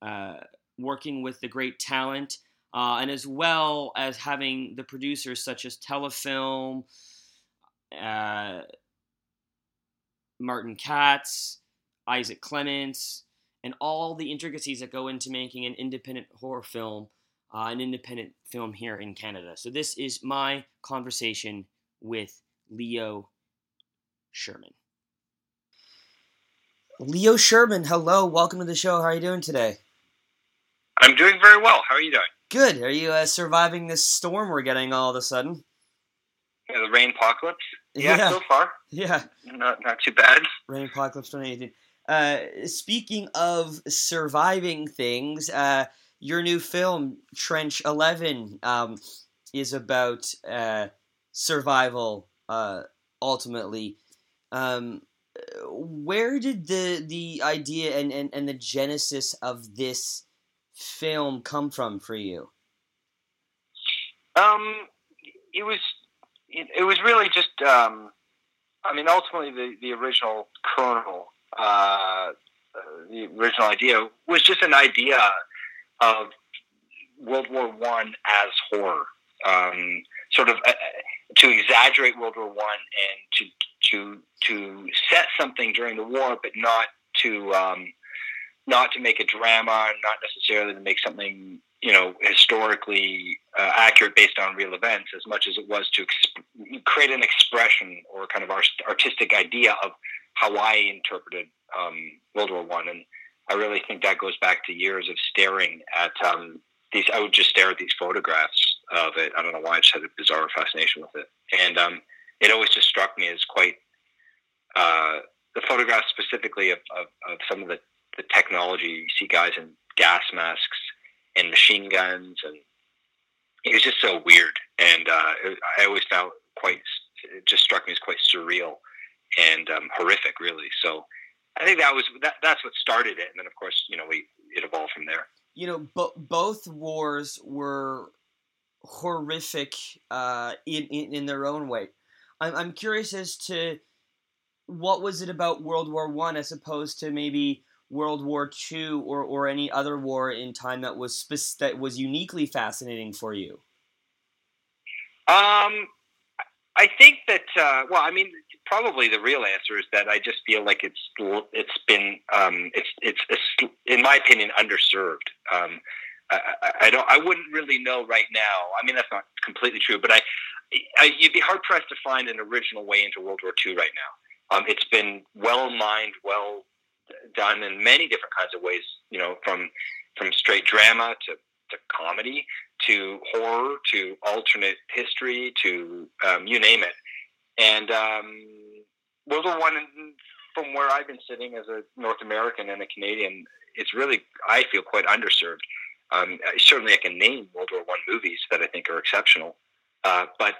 uh, working with the great talent, uh, and as well as having the producers such as Telefilm, uh, Martin Katz, Isaac Clements, and all the intricacies that go into making an independent horror film, uh, an independent film here in Canada. So this is my conversation with Leo Scherman. Leo Scherman, hello, welcome to the show. How are you doing today? I'm doing very well. How are you doing? Good. Are you uh, surviving this storm we're getting all of a sudden? Yeah, the rain apocalypse. Yeah, yeah, so far. Yeah. Not not too bad. Rain apocalypse 2018. Uh, speaking of surviving things, uh, your new film Trench Eleven um, is about uh, survival. Uh, ultimately, um, where did the the idea and, and, and the genesis of this film come from for you? Um, it was it, it was really just um, I mean ultimately the the original kernel uh, the original idea was just an idea of World War One as horror, um, sort of uh, to exaggerate World War One and to to to set something during the war, but not to um, not to make a drama, and not necessarily to make something you know historically uh, accurate based on real events, as much as it was to exp- create an expression or kind of art- artistic idea of how I interpreted um, World War One, and I really think that goes back to years of staring at um, these. I would just stare at these photographs of it. I don't know why I just had a bizarre fascination with it, and um, it always just struck me as quite uh, the photographs specifically of, of, of some of the, the technology. You see guys in gas masks and machine guns, and it was just so weird. And uh, it, I always found quite it just struck me as quite surreal and um, horrific, really. So I think that was that, that's what started it, and then of course you know we it evolved from there. You know, bo- both wars were horrific uh, in, in in their own way. I'm I'm curious as to what was it about World War One as opposed to maybe World War Two or or any other war in time that was spe- that was uniquely fascinating for you. Um, I think that uh, well, I mean, probably the real answer is that I just feel like it's it's been um, it's, it's, it's in my opinion underserved. Um, I, I, don't I wouldn't really know right now. I mean that's not completely true, but I, I you'd be hard pressed to find an original way into World War II right now. Um, it's been well mined, well done in many different kinds of ways. You know, from from straight drama to to comedy to horror to alternate history to um, you name it. And um, World War One, from where I've been sitting as a North American and a Canadian, it's really I feel quite underserved. Um, certainly, I can name World War One movies that I think are exceptional, uh, but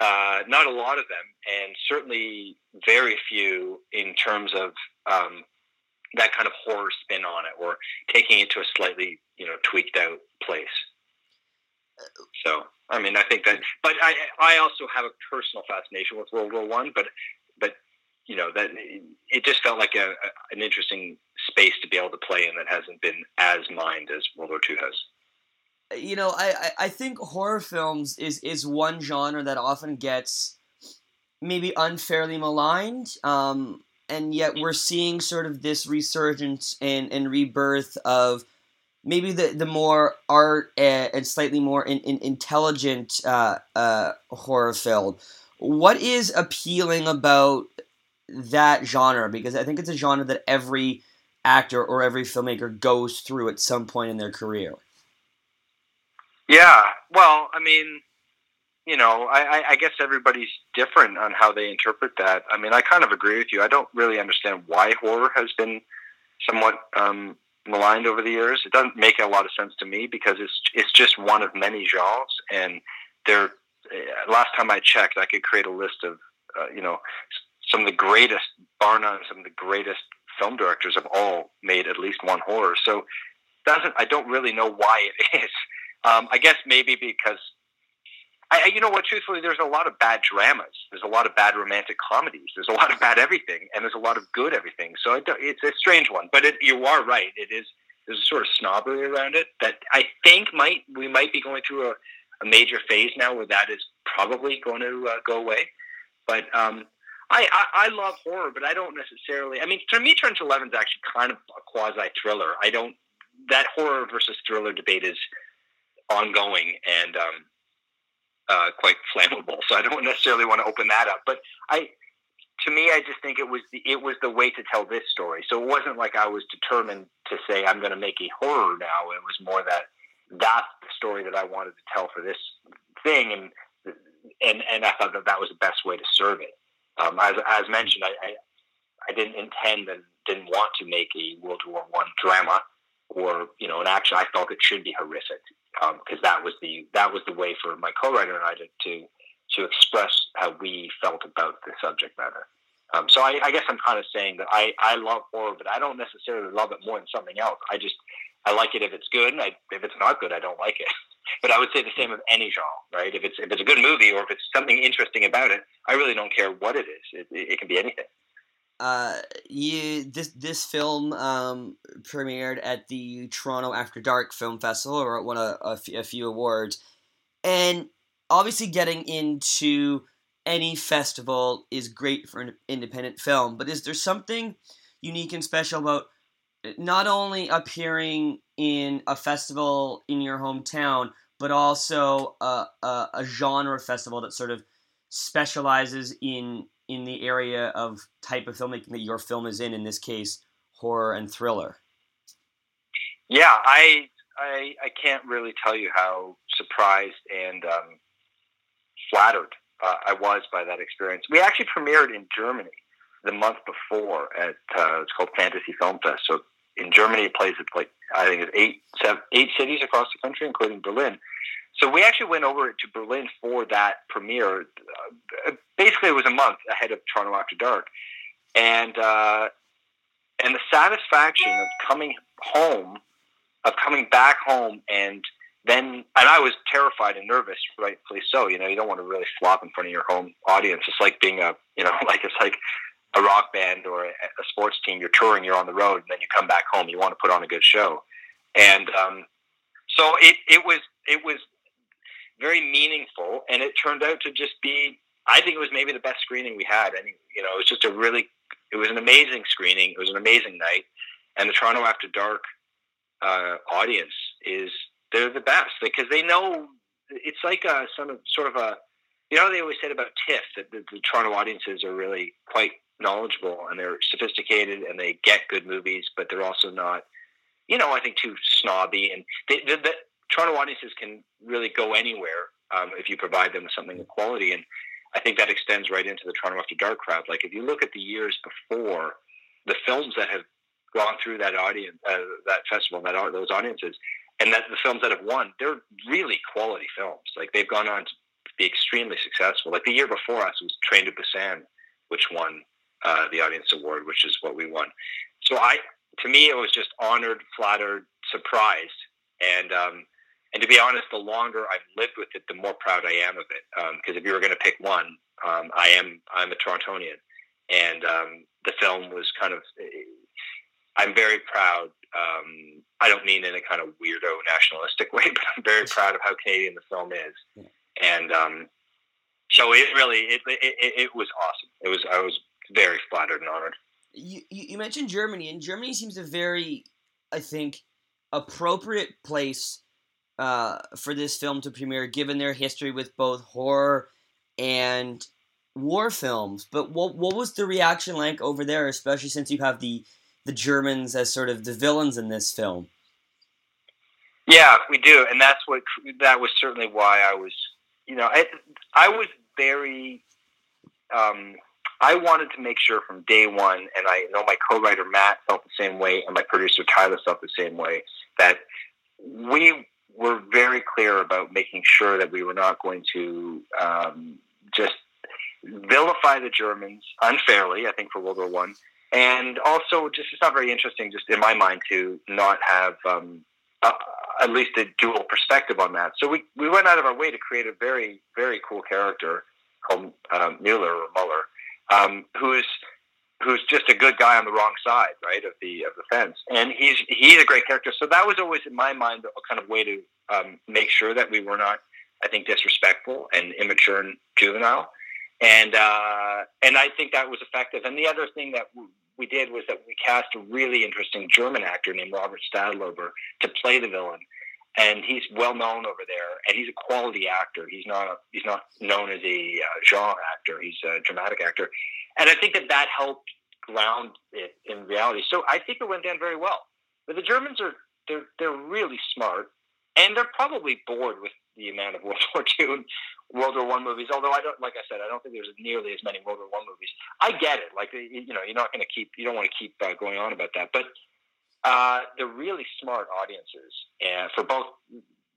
uh, not a lot of them, and certainly very few in terms of um, that kind of horror spin on it, or taking it to a slightly you know tweaked out place. So I mean, I think that, but I I also have a personal fascination with World War One, but but you know that it just felt like a, a, an interesting space to be able to play in that hasn't been as mined as World War II has you know, I, I think horror films is is one genre that often gets maybe unfairly maligned. Um, and yet we're seeing sort of this resurgence and, and rebirth of maybe the, the more art and slightly more in, in intelligent uh, uh, horror film. What is appealing about that genre? Because I think it's a genre that every actor or every filmmaker goes through at some point in their career. Yeah, well, I mean, you know, I, I guess everybody's different on how they interpret that. I mean, I kind of agree with you. I don't really understand why horror has been somewhat um, maligned over the years. It doesn't make a lot of sense to me because it's it's just one of many genres, and there. Uh, last time I checked, I could create a list of uh, you know some of the greatest, bar none, some of the greatest film directors have all made at least one horror. So doesn't I don't really know why it <laughs> is. Um, I guess maybe because I, you know what? Truthfully, there's a lot of bad dramas. There's a lot of bad romantic comedies. There's a lot of bad everything, and there's a lot of good everything. So it, it's a strange one. But it, you are right. It is. There's a sort of snobbery around it that I think might we might be going through a, a major phase now where that is probably going to uh, go away. But um, I, I, I love horror, but I don't necessarily. I mean, to me, Trench Eleven is actually kind of a quasi thriller. I don't. That horror versus thriller debate is ongoing and um, uh, quite flammable. So I don't necessarily want to open that up. But I, to me, I just think it was the, it was the way to tell this story. So it wasn't like I was determined to say I'm going to make a horror now. It was more that that's the story that I wanted to tell for this thing, and and and I thought that that was the best way to serve it. Um, as as mentioned, I, I I didn't intend and didn't want to make a World War One drama or you know an action. I felt it should be horrific because um, that was the that was the way for my co-writer and I to to, to express how we felt about the subject matter. Um, so I, I, guess I'm kind of saying that I, I love horror, but I don't necessarily love it more than something else. I just I like it if it's good, and I, if it's not good, I don't like it. <laughs> but I would say the same of any genre, right? If it's if it's a good movie or if it's something interesting about it, I really don't care what it is. It, it, it can be anything uh, you this this film um, premiered at the Toronto After Dark Film Festival, or won a, a, f- a few awards, and obviously getting into any festival is great for an independent film. But is there something unique and special about not only appearing in a festival in your hometown, but also a, a, a genre festival that sort of specializes in in the area of type of filmmaking that your film is in. In this case, horror and thriller. Yeah, I I, I can't really tell you how surprised and um, flattered uh, I was by that experience. We actually premiered in Germany the month before at uh, it's called Fantasy Film Fest. So in Germany, it plays at like I think it's eight seven, eight cities across the country, including Berlin. So we actually went over to Berlin for that premiere. Uh, basically, it was a month ahead of Toronto After Dark, and uh, and the satisfaction of coming home, of coming back home, and then and I was terrified and nervous, rightfully so. You know, you don't want to really flop in front of your home audience. It's like being a you know, <laughs> like it's like a rock band or a, a sports team. You're touring, you're on the road, and then you come back home. You want to put on a good show, and um, so it it was it was very meaningful, and it turned out to just be. I think it was maybe the best screening we had. Mean, you know, it was just a really, it was an amazing screening. It was an amazing night, and the Toronto After Dark uh, audience is they're the best because they know it's like a sort of sort of a you know they always said about TIFF that the, the Toronto audiences are really quite knowledgeable and they're sophisticated and they get good movies, but they're also not, you know, I think too snobby and they, the, the, Toronto audiences can really go anywhere um, if you provide them with something of quality. And I think that extends right into the Toronto After Dark crowd. Like if you look at the years before, the films that have gone through that audience, uh, that festival, that those audiences, and that the films that have won, they're really quality films. Like they've gone on to be extremely successful. Like the year before us was Train to Busan, which won uh, the audience award, which is what we won. So I, to me, it was just honored, flattered, surprised, and um, and to be honest, the longer I've lived with it, the more proud I am of it. Because um, if you were going to pick one, um, I am I'm a Torontonian, and um, the film was kind of. I'm very proud. Um, I don't mean in a kind of weirdo nationalistic <laughs> way, but I'm very proud of how Canadian the film is, and um, so it really it, it, it, it was awesome. It was I was very flattered and honored. You, you mentioned Germany, and Germany seems a very, I think, appropriate place uh, for this film to premiere, given their history with both horror and war films. But what what was the reaction like over there, especially since you have the the Germans as sort of the villains in this film? Yeah, we do, and that's what that was certainly why I was, you know, I I was very. Um, I wanted to make sure from day one, and I know my co-writer Matt felt the same way, and my producer Tyler felt the same way, that we were very clear about making sure that we were not going to um, just vilify the Germans unfairly. I think for World War One, and also just it's not very interesting, just in my mind, to not have um, at least a dual perspective on that. So we we went out of our way to create a very very cool character called um, Mueller or Muller, um, who's who's just a good guy on the wrong side, right, of the of the fence. And he's he's a great character. So that was always in my mind a kind of way to um, make sure that we were not, I think, disrespectful and immature and juvenile. And uh, and I think that was effective. And the other thing that we did was that we cast a really interesting German actor named Robert Stadlober to play the villain. And he's well known over there, and he's a quality actor. He's not a, he's not known as a uh, genre actor. He's a dramatic actor, and I think that that helped ground it in reality. So I think it went down very well. But the Germans are they're they're really smart, and they're probably bored with the amount of <laughs> World War II and World War One movies. Although I don't, like I said, I don't think there's nearly as many World War One movies. I get it. Like you know, you're not going to keep, you don't want to keep uh, going on about that. But uh, they're really smart audiences, and for both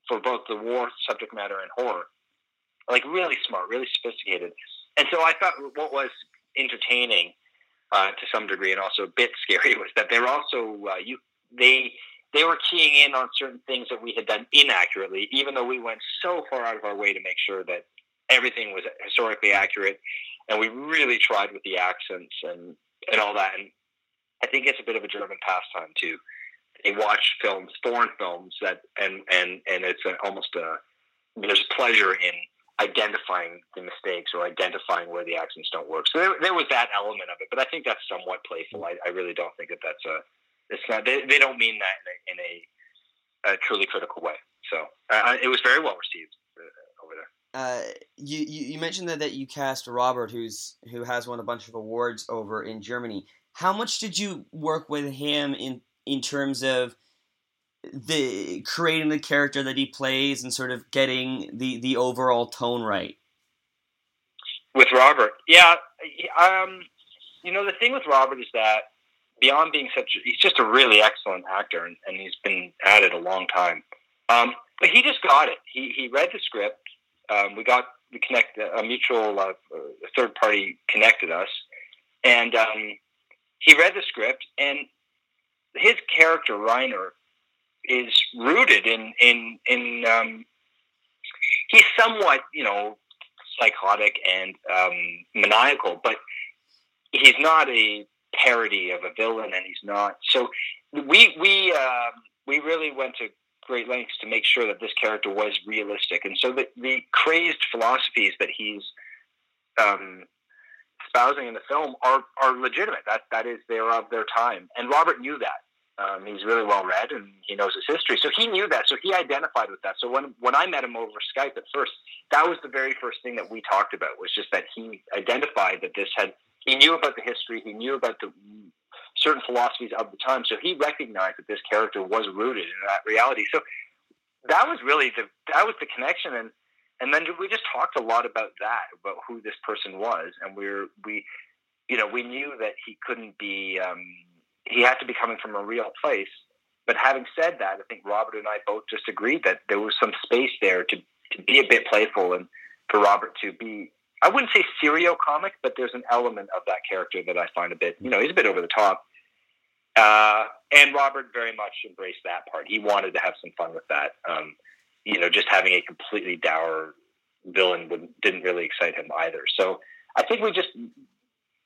for both the war subject matter and horror, like really smart, really sophisticated. And so I thought what was entertaining uh, to some degree, and also a bit <laughs> scary, was that they were also uh, you they they were keying in on certain things that we had done inaccurately, even though we went so far out of our way to make sure that everything was historically accurate, and we really tried with the accents and and all that. And I think it's a bit of a German pastime too. They watch films, foreign films that, and and and it's a, almost a there's pleasure in identifying the mistakes or identifying where the accents don't work. So there, there was that element of it, but I think that's somewhat playful. I, I really don't think that that's a it's not. They, they don't mean that in a, in a, a truly critical way. So uh, it was very well received uh, you, you mentioned that, that you cast Robert, who's who has won a bunch of awards over in Germany. How much did you work with him in in terms of the creating the character that he plays and sort of getting the the overall tone right? With Robert, yeah, um, you know the thing with Robert is that beyond being such, he's just a really excellent actor, and, and he's been at it a long time. Um, but he just got it. He he read the script. Um, we got we connect a mutual uh, third party connected us, and um, he read the script. And his character Reiner is rooted in in in. Um, he's somewhat you know psychotic and um, maniacal, but he's not a parody of a villain, and he's not. So we we um, we really went to great lengths to make sure that this character was realistic, and so the the crazed philosophies that he's um, espousing in the film are are legitimate. That that is they're of their time, and Robert knew that. Um, he's really well read and he knows his history, so he knew that. So he identified with that. So when when I met him over Skype at first, that was the very first thing that we talked about was just that he identified that this had he knew about the history, he knew about the certain philosophies of the time, so he recognized that this character was rooted in that reality. So that was really the that was the connection, and and then we just talked a lot about that, about who this person was, and we are we, you know, we knew that he couldn't be, um, he had to be coming from a real place. But having said that, I think Robert and I both just agreed that there was some space there to to be a bit playful and for Robert to be I wouldn't say serial comic, but there's an element of that character that I find a bit, you know, he's a bit over the top. Uh, and Robert very much embraced that part. He wanted to have some fun with that. Um, you know, just having a completely dour villain didn't really excite him either. So I think we just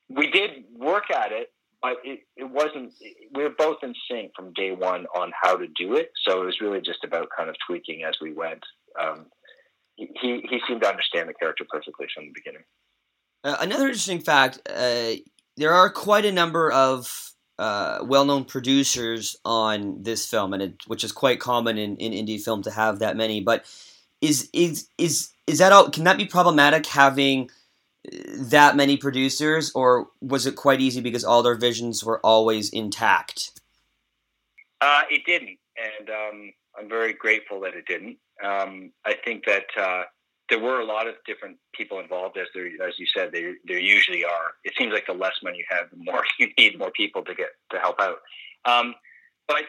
we did work at it, but it, it wasn't. We were both in sync from day one on how to do it. So it was really just about kind of tweaking as we went. Um, he he seemed to understand the character perfectly from the beginning. Uh, another interesting fact: uh, there are quite a number of uh, well-known producers on this film, and it, which is quite common in, in indie film to have that many. But is is is is that all? Can that be problematic having that many producers, or was it quite easy because all their visions were always intact? Uh, it didn't, and um, I'm very grateful that it didn't. Um, I think that uh, there were a lot of different people involved, as there, as you said, there there usually are. It seems like the less money you have, the more <laughs> you need more people to get to help out. Um, but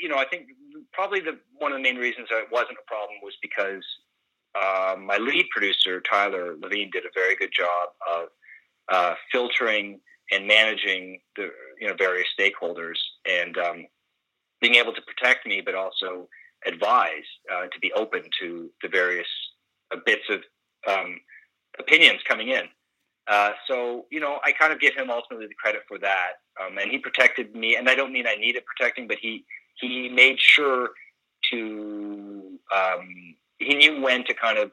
you know, I think probably the one of the main reasons that it wasn't a problem was because uh, my lead producer Tyler Levine did a very good job of uh, filtering and managing the you know various stakeholders and um, being able to protect me, but also advise uh, to be open to the various uh, bits of um, opinions coming in. Uh, so you know, I kind of give him ultimately the credit for that, um, and he protected me. And I don't mean I needed protecting, but he he made sure to um, he knew when to kind of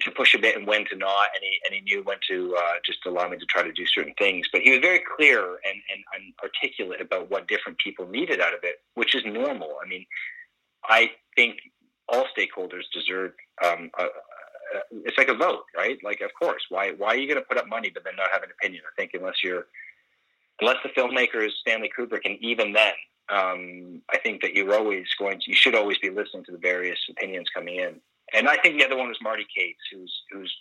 to push a bit and when to not, and he and he knew when to uh, just allow me to try to do certain things. But he was very clear and, and, and articulate about what different people needed out of it, which is normal. I mean, I think all stakeholders deserve. Um, a, it's like a vote, right? Like, of course, why why are you going to put up money but then not have an opinion? I think unless you're unless the filmmaker is Stanley Kubrick, and even then, um, I think that you're always going to, you should always be listening to the various opinions coming in. And I think the other one was Marty Katz, who's who's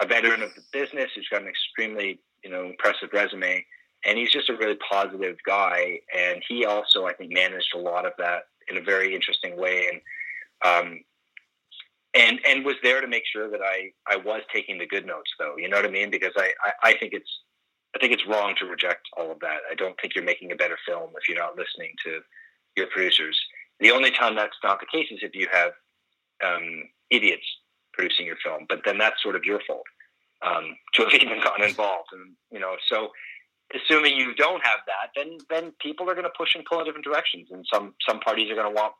a veteran of the business, who's got an extremely you know impressive resume, and he's just a really positive guy. And he also, I think, managed a lot of that in a very interesting way, and um, and and was there to make sure that I I was taking the good notes, though. You know what I mean? Because I I, I think it's I think it's wrong to reject all of that. I don't think you're making a better film if you're not listening to your producers. The only time that's not the case is if you have um, idiots producing your film, but then that's sort of your fault um, to have even gotten involved. And you know, so assuming you don't have that, then then people are going to push and pull in different directions, and some some parties are going to want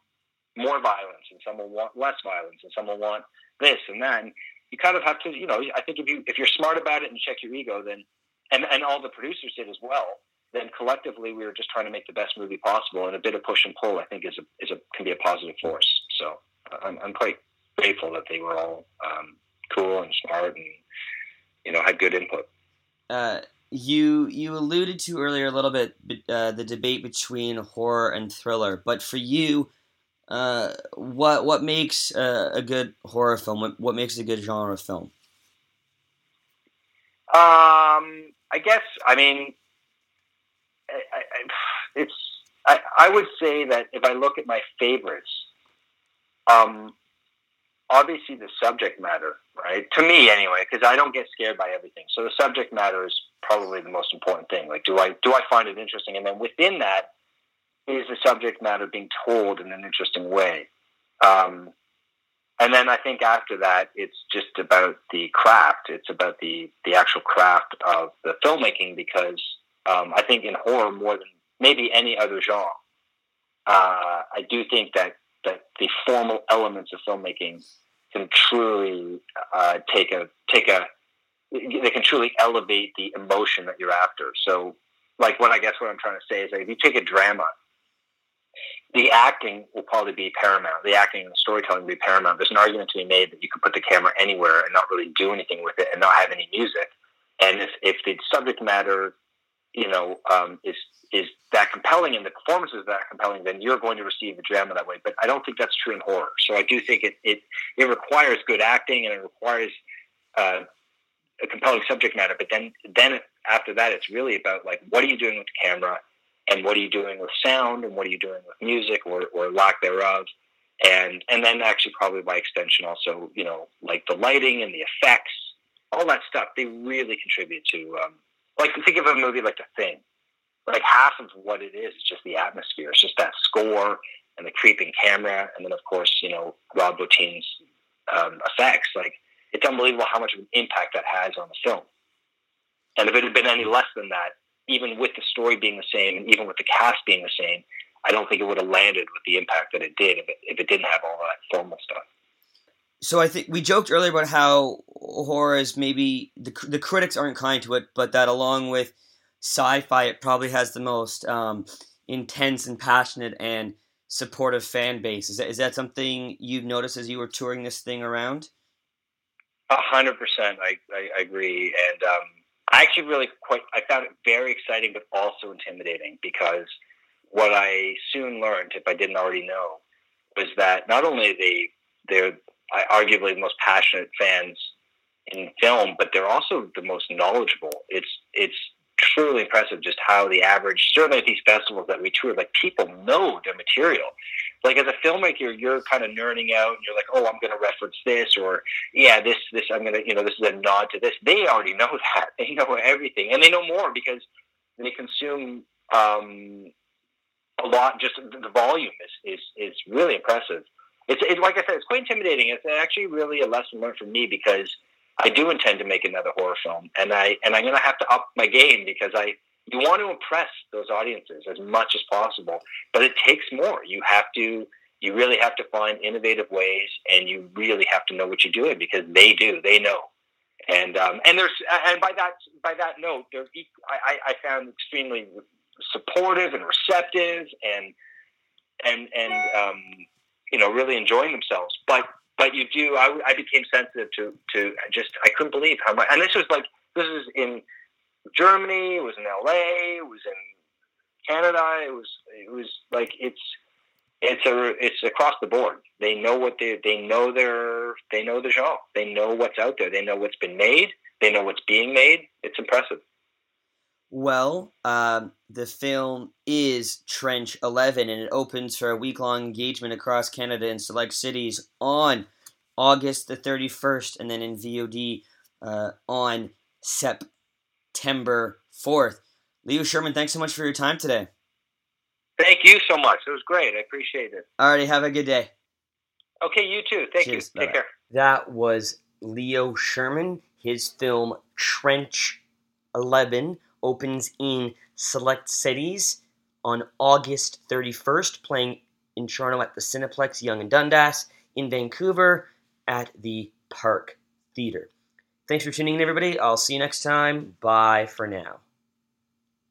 more violence, and some will want less violence, and some will want this and that. And you kind of have to, you know, I think if you if you're smart about it and check your ego, then and and all the producers did as well. Then collectively, we were just trying to make the best movie possible, and a bit of push and pull, I think, is a is a can be a positive force. So I'm I'm quite grateful that they were all um, cool and smart, and you know had good input. Uh, you you alluded to earlier a little bit uh, the debate between horror and thriller, but for you, uh, what what makes a, a good horror film? What, what makes a good genre film? Um, I guess I mean, I, I, it's I, I would say that if I look at my favorites, um, obviously the subject matter, right? To me, anyway, because I don't get scared by everything. So the subject matter is probably the most important thing. Like, do I do I find it interesting? And then within that, is the subject matter being told in an interesting way? Um, and then I think after that, it's just about the craft. It's about the the actual craft of the filmmaking because um, I think in horror more than maybe any other genre, uh, I do think that that the formal elements of filmmaking can truly uh, take a take a they can truly elevate the emotion that you're after. So, like what I guess what I'm trying to say is that if you take a drama the acting will probably be paramount. The acting and the storytelling will be paramount. There's an argument to be made that you can put the camera anywhere and not really do anything with it and not have any music. And if, if the subject matter, you know, um, is is that compelling and the performance is that compelling, then you're going to receive the drama that way. But I don't think that's true in horror. So I do think it it, it requires good acting and it requires uh, a compelling subject matter. But then then after that, it's really about like what are you doing with the camera and what are you doing with sound and what are you doing with music or, or lack thereof and and then actually probably by extension also you know like the lighting and the effects all that stuff they really contribute to um, like think of a movie like the thing like half of what it is is just the atmosphere. It's just that score and the creeping camera and then of course you know rob bottin's um, effects. Like it's unbelievable how much of an impact that has on the film. And if it had been any less than that, even with the story being the same and even with the cast being the same, I don't think it would have landed with the impact that it did if it, if it didn't have all that formal stuff. So I think we joked earlier about how horror is maybe the the critics aren't kind to it, but that along with sci-fi, it probably has the most um, intense and passionate and supportive fan base. Is that is that something you've noticed as you were touring this thing around? A hundred percent, I I agree, and um, I actually really quite I found it very exciting, but also intimidating because what I soon learned, if I didn't already know, was that not only they they're arguably the most passionate fans in film, but they're also the most knowledgeable. It's it's truly impressive just how the average, certainly at these festivals that we tour, like people know their material. Like as a filmmaker, you're kind of nerding out and you're like, oh, I'm going to reference this or yeah, this, this, I'm going to, you know, this is a nod to this. They already know <laughs> that. They know everything and they know more because they consume um, a lot. Just the volume is, is, is really impressive. It's, like I said, it's quite intimidating. It's actually really a lesson learned for me because I do intend to make another horror film, and I and I'm going to have to up my game because I you want to impress those audiences as much as possible, but it takes more. You have to you really have to find innovative ways, and you really have to know what you're doing because they do, they know, and um, and there's and by that by that note, they're I, I found extremely supportive and receptive and and and um, you know really enjoying themselves, but but you do. I, I became sensitive to to just I couldn't believe how much. And this was like this is in Germany. It was in L.A. It was in Canada. It was it was like it's it's a it's across the board. They know what they they know their they know the genre. They know what's out there. They know what's been made. They know what's being made. It's impressive. Well, um, the film is Trench 11, and it opens for a week long engagement across Canada in select cities on August the 31st, and then in VOD uh, on September 4th. Leo Scherman, thanks so much for your time today. Thank you so much. It was great. I appreciate it. All righty. have a good day. Okay, you too. Thank Cheers. you. Take Bye-bye. care. That was Leo Scherman. His film Trench 11 opens in select cities on August 31st, playing in Toronto at the Cineplex Yonge and Dundas, in Vancouver at the Park Theatre. Thanks for tuning in, everybody. I'll see you next time. Bye for now.